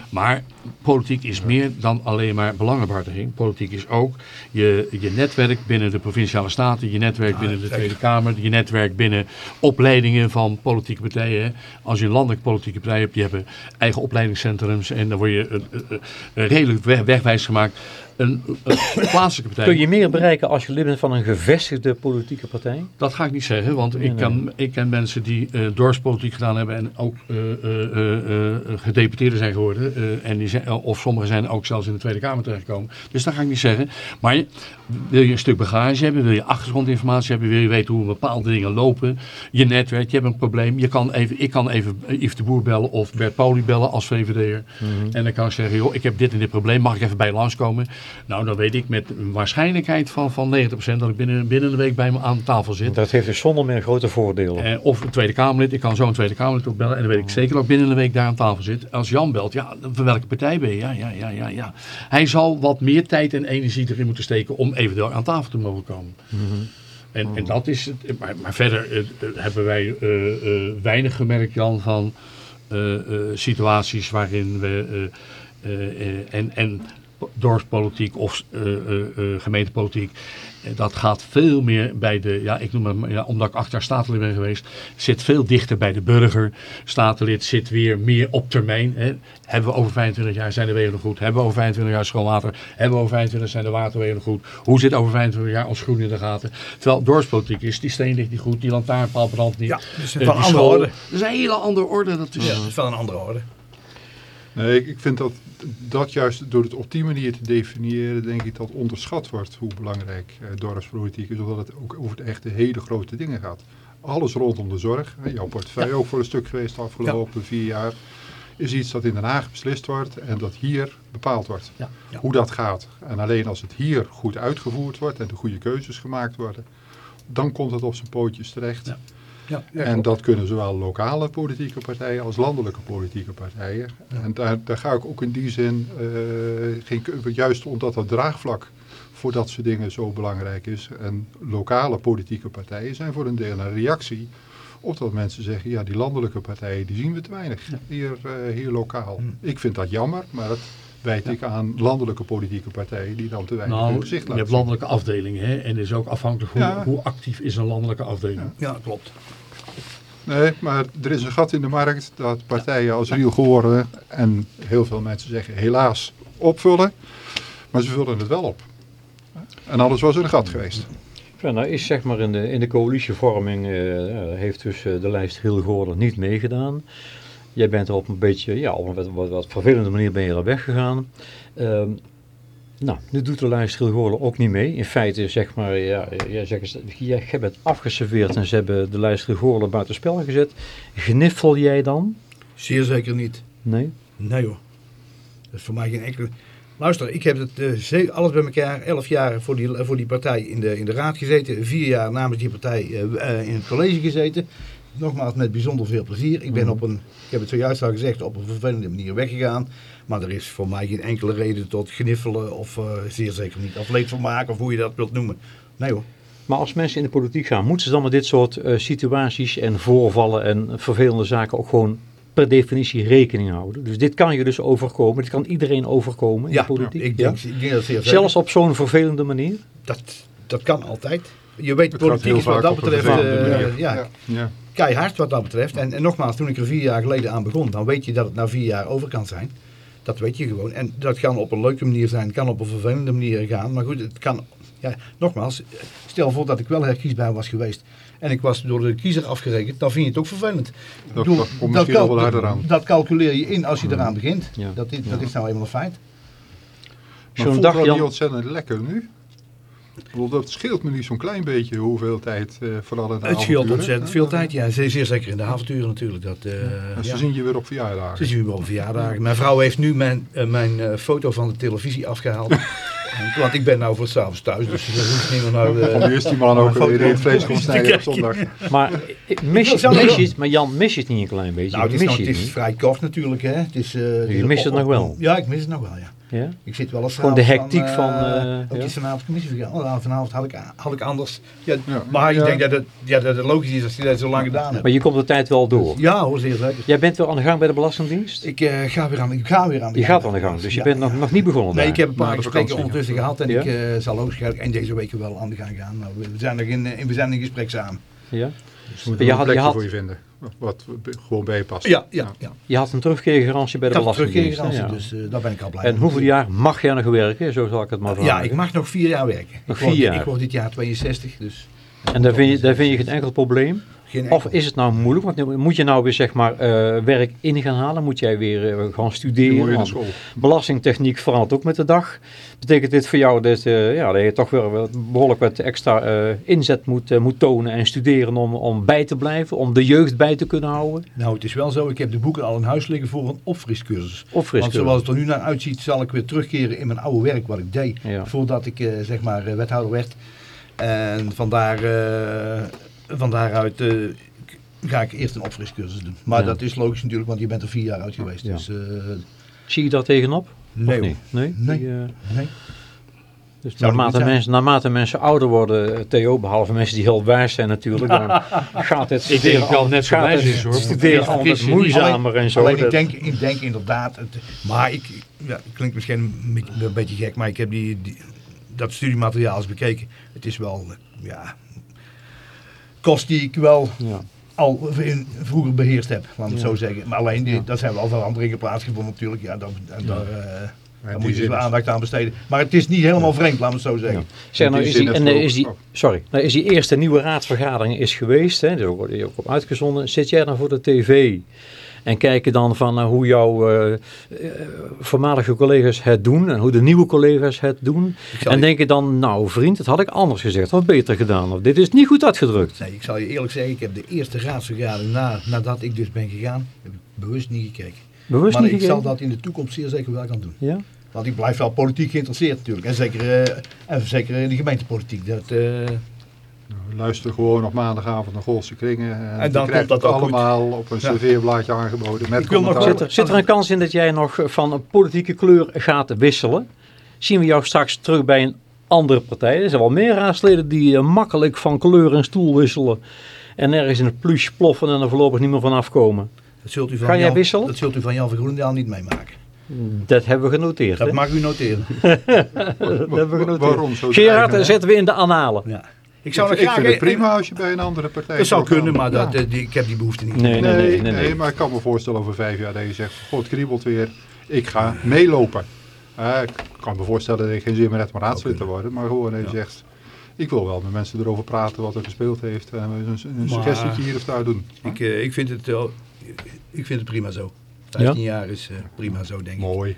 Maar politiek is meer dan alleen maar belangenbehartiging. Politiek is ook je, je netwerk binnen de Provinciale Staten, je netwerk binnen de. Tweede Kamer, je netwerk binnen opleidingen van politieke partijen. Als je een landelijk politieke partij hebt, die hebben eigen opleidingscentrums en dan word je redelijk weg- wegwijs gemaakt. Een, een plaatselijke partij. Kun je meer bereiken als je lid bent van een gevestigde politieke partij? Dat ga ik niet zeggen, want Nee, ik, nee. ken, ik ken mensen die eh dorpspolitiek gedaan hebben en ook eh, eh, eh, eh, gedeputeerde zijn geworden. en die zijn, of sommigen zijn ook zelfs in de Tweede Kamer terechtgekomen. Dus dat ga ik niet zeggen. Maar je- wil je een stuk bagage hebben, wil je achtergrondinformatie hebben, wil je weten hoe bepaalde dingen lopen, je netwerk, je hebt een probleem. Je kan even, ik kan even Yves de Boer bellen of Bert Pauli bellen als VVD'er. En dan kan ik zeggen, joh, ik heb dit en dit probleem, mag ik even bij je langskomen? Nou, dan weet ik met een waarschijnlijkheid van, van 90% dat ik binnen, binnen een week bij me aan tafel zit. Dat heeft dus zonder meer grote voordelen. Eh, of een Tweede Kamerlid. Ik kan zo een Tweede Kamerlid ook bellen. En dan weet ik zeker dat ik binnen een week daar aan tafel zit. Als Jan belt, ja, van welke partij ben je? Ja, ja, ja, ja, ja. Hij zal wat meer tijd en energie erin moeten steken om eventueel aan tafel te mogen komen. En, en dat is het. Maar, maar verder eh, eh, hebben wij eh, weinig gemerkt, Jan, van situaties waarin we. en, en dorpspolitiek of eh, eh, eh, gemeentepolitiek. Dat gaat veel meer bij de, ja, ik noem het, ja, omdat ik acht jaar statenlid ben geweest, zit veel dichter bij de burger. Statenlid zit weer meer op termijn. Hè. Hebben we over 25 jaar, zijn de wegen nog goed? Hebben we over 25 jaar schoon water? Hebben we over 25 zijn de waterwegen nog goed? Hoe zit over 25 jaar ons groen in de gaten? Terwijl dorpspolitiek is, die steen ligt niet goed, die lantaarnpaal brandt niet. Ja, dus die andere orde. Dat is een hele andere orde. Dat is, Ja, dat is wel een andere orde. Nee, ik, vind dat dat juist door het op die manier te definiëren, denk ik dat onderschat wordt hoe belangrijk eh, dorpspolitiek is. Omdat het ook over de echte hele grote dingen gaat. Alles rondom de zorg, jouw portefeuille ook voor een stuk geweest de afgelopen vier jaar, is iets dat in Den Haag beslist wordt en dat hier bepaald wordt. Ja. Ja. Hoe dat gaat. En alleen als het hier goed uitgevoerd wordt en de goede keuzes gemaakt worden, dan komt het op zijn pootjes terecht. Ja. Ja, En dat kunnen zowel lokale politieke partijen als landelijke politieke partijen. En daar, daar ga ik ook in die zin, eh, geen, keu- juist omdat dat draagvlak voor dat soort dingen zo belangrijk is. En lokale politieke partijen zijn voor een deel een reactie op dat mensen zeggen, ja die landelijke partijen die zien we te weinig hier, eh, hier lokaal. Ik vind dat jammer, maar dat wijt ik aan landelijke politieke partijen die dan te weinig hun Nou, je laten hebt landelijke afdelingen hè? en is ook afhankelijk hoe, Ja. hoe actief is een landelijke afdeling. ja, klopt. Nee, maar er is een gat in de markt dat partijen als Riel Goren en heel veel mensen zeggen helaas opvullen. Maar ze vullen het wel op. En anders was er een gat geweest. Ja, nou is zeg maar in de, in de coalitievorming eh, heeft dus eh, de lijst heel geworden niet meegedaan. Jij bent er op een beetje, ja, op een wat, wat, wat vervelende manier ben je er weggegaan. Ehm nou, nu doet de geworden ook niet mee. In feite zeg maar, ja, jij bent afgeserveerd en ze hebben de lijst buiten buitenspel gezet. Gniffel jij dan? Zeer zeker niet. Nee? Nee hoor. Dat is voor mij geen enkele... Luister, ik heb het, eh, ze- alles bij elkaar, elf jaar voor die, voor die partij in de, in de raad gezeten. Vier jaar namens die partij eh, eh, in het college gezeten. Nogmaals met bijzonder veel plezier. Ik ben op een, ik heb het zojuist al gezegd, op een vervelende manier weggegaan. Maar er is voor mij geen enkele reden tot gniffelen of eh, zeer zeker niet. Of leedvermaak of hoe je dat wilt noemen. Nee hoor. Maar als mensen in de politiek gaan, moeten ze dan met dit soort eh, situaties en voorvallen en vervelende zaken ook gewoon per definitie rekening houden? Dus dit kan je dus overkomen, dit kan iedereen overkomen in Ja, de politiek. ik ja? ik denk dat zeer zeker. Zelfs op zo'n vervelende manier? Dat, dat kan altijd. Je weet, politiek is wat dat betreft eh, manier. ja, Ja. Keihard wat dat betreft. En, en nogmaals, toen ik er vier jaar geleden aan begon, dan weet je dat het na vier jaar over kan zijn. Dat weet je gewoon. En dat kan op een leuke manier zijn, kan op een vervelende manier gaan. Maar goed, het kan, ja, nogmaals, stel voor dat ik wel herkiesbaar was geweest. En ik was door de kiezer afgerekend, dan vind je het ook vervelend. Dat komt misschien nog wel harder aan. dat calculeer je in als je eraan begint. Ja. Dat, is, dat is nou eenmaal een feit. Maar Zo'n voelt dag, dat Jan- niet ontzettend lekker nu? Ik bedoel, dat scheelt me niet zo'n klein beetje hoeveel tijd, eh, vooral in de Het scheelt avonturen. ontzettend veel tijd, ja. Zeer, zeer zeker in de avonturen natuurlijk. Dat, eh, En ze ja. zien je weer op verjaardagen. Ze zien we op verjaardagen. Mijn vrouw heeft nu mijn, eh, mijn eh, foto van de televisie afgehaald. Want ik ben nou voor s'avonds thuis, dus ze hoeft niet meer naar de... Van is die man ook weer het vlees kon snijden op zondag? Maar, mis, je, mis je maar Jan, mis je het niet een klein beetje? Nou, het is, mis je het is niet? vrij kort natuurlijk. Hè. Het is, eh, het is Je mist het nog wel? Ja, ik mis het nog wel, ja. Ja? Ik zit wel eens Gewoon de hectiek van, eh, eh, ook ja. die vanavond commissievergadering. Oh, vanavond had ik, had ik anders. Ja, Ja. Maar ik Ja. denk dat het, ja, dat het logisch is als je dat zo lang gedaan hebt. Maar je komt de tijd wel door. Ja hoor, zeer zeker. Jij bent wel aan de gang bij de Belastingdienst? Ik eh, ga weer aan, ik ga weer aan de Je gang. gaat aan de gang, dus je bent nog, nog niet begonnen Nee, daar. ik heb een paar de gesprekken ondertussen gehad en Ja? ik eh, zal waarschijnlijk eind deze week wel aan de gang gaan. Nou, we zijn nog in, eh, in, we zijn in gesprek samen. Ja? Dus we Je moeten een had- je plekje had- voor je vinden. Wat gewoon bij je past. Ja, ja, ja. Je had een terugkeergarantie bij de een Belastingdienst. terugkeergarantie, Ja. dus eh, daar ben ik al blij En mee. hoeveel jaar mag jij nog werken? Zo zal ik het maar vragen. Ja, ik mag nog vier jaar werken. Nog ik word, vier jaar? Ik word dit jaar 62, dus... En daar vind, je, daar vind je geen enkel probleem? Geen Of is het nou moeilijk? Want moet je nou weer zeg maar eh, werk in gaan halen? Moet jij weer eh, gaan studeren? belastingtechniek verandert ook met de dag. Betekent dit voor jou dat, eh, ja, dat je toch weer behoorlijk wat extra inzet moet, moet tonen en studeren om, om bij te blijven? Om de jeugd bij te kunnen houden? Nou, het is wel zo. Ik heb de boeken al in huis liggen voor een opfriscursus. Fris Want zoals het er nu naar uitziet, zal ik weer terugkeren in mijn oude werk wat ik deed. Ja. Voordat ik zeg maar wethouder werd. En vandaar, van daaruit eh, ga ik eerst een opfriscursus doen. Maar Ja. dat is logisch natuurlijk, want je bent er vier jaar uit geweest. Ja. Dus, eh, Zie je daar tegenop? nee? Nee? Nee. Die, eh, nee. dus naarmate, mensen, naarmate mensen ouder worden, Theo, behalve mensen die heel wijs zijn natuurlijk, dan gaat het Ik denk dat al- net zo wijs het is, hoor. studeren altijd moeizamer en zo. Alleen ik denk, ik denk inderdaad, het, maar ik, ja, het klinkt misschien een beetje, een beetje gek, maar ik heb die, die, dat studiemateriaal eens bekeken. Het is wel, ja, kost die ik wel ja. al in, vroeger beheerst heb, laat het Ja. zo zeggen. Maar alleen, die, Ja. daar zijn wel veel andere plaatsgevonden natuurlijk. Ja, daar, en daar, eh, daar die moet je dus aandacht aan besteden. Maar het is niet helemaal vreemd, laat me het zo zeggen. Ja. Zeg, nou Die is die, en, eh, is die, sorry, nou is die eerste nieuwe raadsvergadering is geweest, hè, daar word je ook op uitgezonden. Zit jij dan voor de tv en kijken dan van eh, hoe jouw eh, eh, voormalige collega's het doen en hoe de nieuwe collega's het doen? En je- denk je dan, nou vriend, dat had ik anders gezegd of beter gedaan of dit is niet goed uitgedrukt. Nee, ik zal je eerlijk zeggen, ik heb de eerste raadsvergadering na, nadat ik dus ben gegaan, heb ik bewust niet gekeken. Bewust maar niet ik gekeken? zal dat in de toekomst zeer zeker wel gaan doen. Ja? Want ik blijf wel politiek geïnteresseerd natuurlijk. En zeker, en zeker in de gemeentepolitiek. Dat, Luister gewoon op maandagavond naar Golse Kringen. En, dan dan komt krijgt dat ook goed. allemaal op een Ja. serveerblaadje aangeboden. Met Ik wil nog. Zit er, zit er een kans in dat jij nog van een politieke kleur gaat wisselen? Zien we jou straks terug bij een andere partij? Er zijn wel meer raadsleden die eh, makkelijk van kleur en stoel wisselen. En ergens in het plush ploffen en er voorlopig niet meer van afkomen. dat zult u van Ga jij Jan, wisselen? Dat zult u van Jan van Groenendaal niet meemaken. Dat hebben we genoteerd. Dat mag u noteren. Dat hebben we genoteerd. Waarom zo Gerard, zetten we in de analen. Ja. Ik zou nog ik graag... vind het prima als je bij een andere partij... Dat zou kunnen, maar dat, Ja. eh, die, ik heb die behoefte niet. Nee, nee, Nee, nee. nee, nee, nee. maar ik kan me voorstellen over vijf jaar dat je zegt, god, het kriebelt weer, ik ga meelopen. Eh, ik kan me voorstellen dat ik geen zin meer heb om raadslid te worden, maar gewoon dat je zegt, ik wil wel met mensen erover praten wat er gespeeld heeft en een, een Maar- suggestietje hier of daar doen. Ik, eh, ik, vind het, ik vind het prima zo. 15 jaar is eh, prima zo, denk ik. Mooi.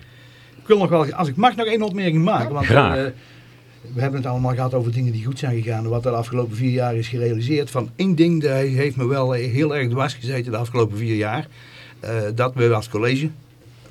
Ik wil nog wel, als ik mag nog één opmerking maken. Want, Graag. We hebben het allemaal gehad over dingen die goed zijn gegaan. Wat er de afgelopen vier jaar is gerealiseerd. Van één ding dat heeft me wel heel erg dwars gezeten de afgelopen vier jaar. Eh, dat we als college,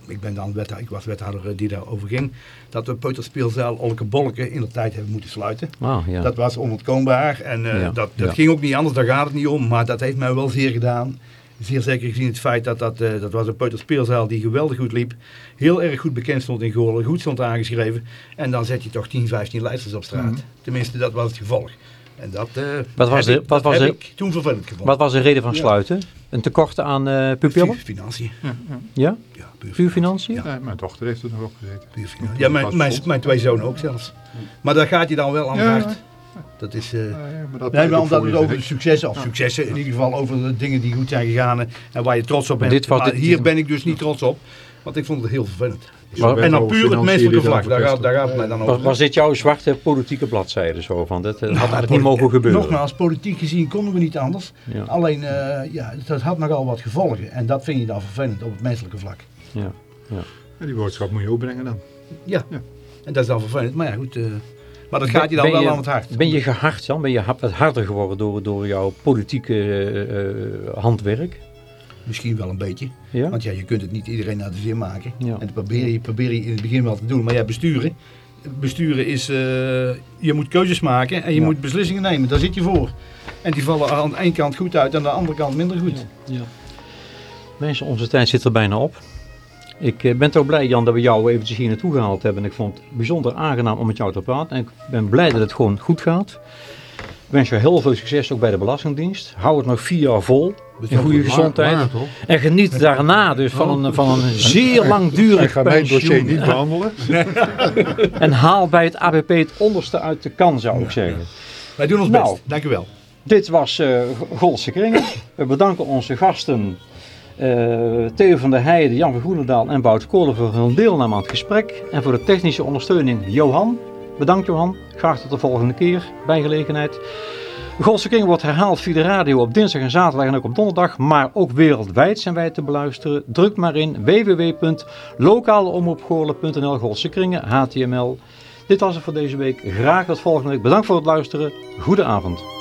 ik, ben dan wethouder, ik was wethouder eh, die daarover ging. Dat we Peuterspeelzaal Olke Bolken in de tijd hebben moeten sluiten. Ah, ja. Dat was onontkoombaar en eh, Ja, dat, dat ja. ging ook niet anders, daar gaat het niet om. Maar dat heeft mij wel zeer gedaan. Zeer zeker gezien het feit dat dat, eh, dat was een peuterspeelzaal die geweldig goed liep. Heel erg goed bekend stond in Goorlen, goed stond aangeschreven. En dan zet je toch 10, 15 leidsters op straat. Mhm. Tenminste, dat was het gevolg. En dat, eh, Wat was heb de- ik, wat dat was heb de- ik toen vervelend gevonden. Wat was de reden van Ja. sluiten? Een tekort aan eh pupillen? Fi- Financiën. Ja? Ja, puur Puur financiën? Ja. Nee, mijn dochter heeft er nog op gezeten. Puur financiën. Ja, mijn, mijn, mijn twee zonen ook zelfs. Maar dat gaat je dan wel aan ja. Dat is... eh, Ja, ja, maar dat Nee, maar omdat het over de successen, of successen in ieder geval over de dingen die goed zijn gegaan en, en waar je trots op bent. dit hier ben ik dus niet trots op, want ik vond het heel vervelend. Maar- en dan puur het menselijke vlak, daar gaat, daar gaat het mij dan Was, over. was dit jouw zwarte politieke bladzijde zo van? Dat, eh, had Nou, eigenlijk niet mogen gebeuren. Nogmaals, politiek gezien konden we niet anders. Ja. Alleen, eh, ja, dat had nogal wat gevolgen. En dat vind je dan vervelend op het menselijke vlak. Ja. Ja, die boodschap moet je ook brengen dan. Ja, Ja. en dat is dan vervelend. Maar ja, goed. eh, maar dat gaat je dan Ben wel je- aan het hart. Ben je gehard dan? Ben je wat harder geworden door, door jouw politieke eh, eh, handwerk? Misschien wel een beetje. Ja? Want ja, je kunt het niet iedereen naar de zin maken. Ja. En dat probeer je, probeer je in het begin wel te doen. Maar ja, besturen. Besturen is, eh, je moet keuzes maken en je Ja. moet beslissingen nemen. Daar zit je voor. En die vallen aan de ene kant goed uit en aan de andere kant minder goed. Ja. Mensen, onze tijd zit er bijna op. Ik eh, ben toch blij Jan dat we jou eventjes hier naartoe gehaald hebben. En ik vond het bijzonder aangenaam om met jou te praten. En ik ben blij dat het gewoon goed gaat. Ik wens je heel veel succes ook bij de Belastingdienst. Hou het nog vier jaar vol. In goede gezondheid. En geniet daarna dus van een, van een zeer langdurig Ik ga mijn dossier niet behandelen. En haal bij het ABP het onderste uit de kan, zou ik zeggen. Wij doen ons Nou. best. Dank u wel. Dit was eh Golse Kringen. We bedanken onze gasten eh, Theo van der Heijden, Jan van Groenendaal en Bout Kolen voor hun deelname aan het gesprek. En voor de technische ondersteuning Johan. Bedankt Johan. Graag tot de volgende keer bij gelegenheid. Kringen wordt herhaald via de radio op dinsdag en zaterdag en ook op donderdag. Maar ook wereldwijd zijn wij te beluisteren. Druk maar in www.lokaleomroepgoorlen.nl Kringen, HTML. Dit was het voor deze week. Graag tot volgende week. Bedankt voor het luisteren. Goedenavond.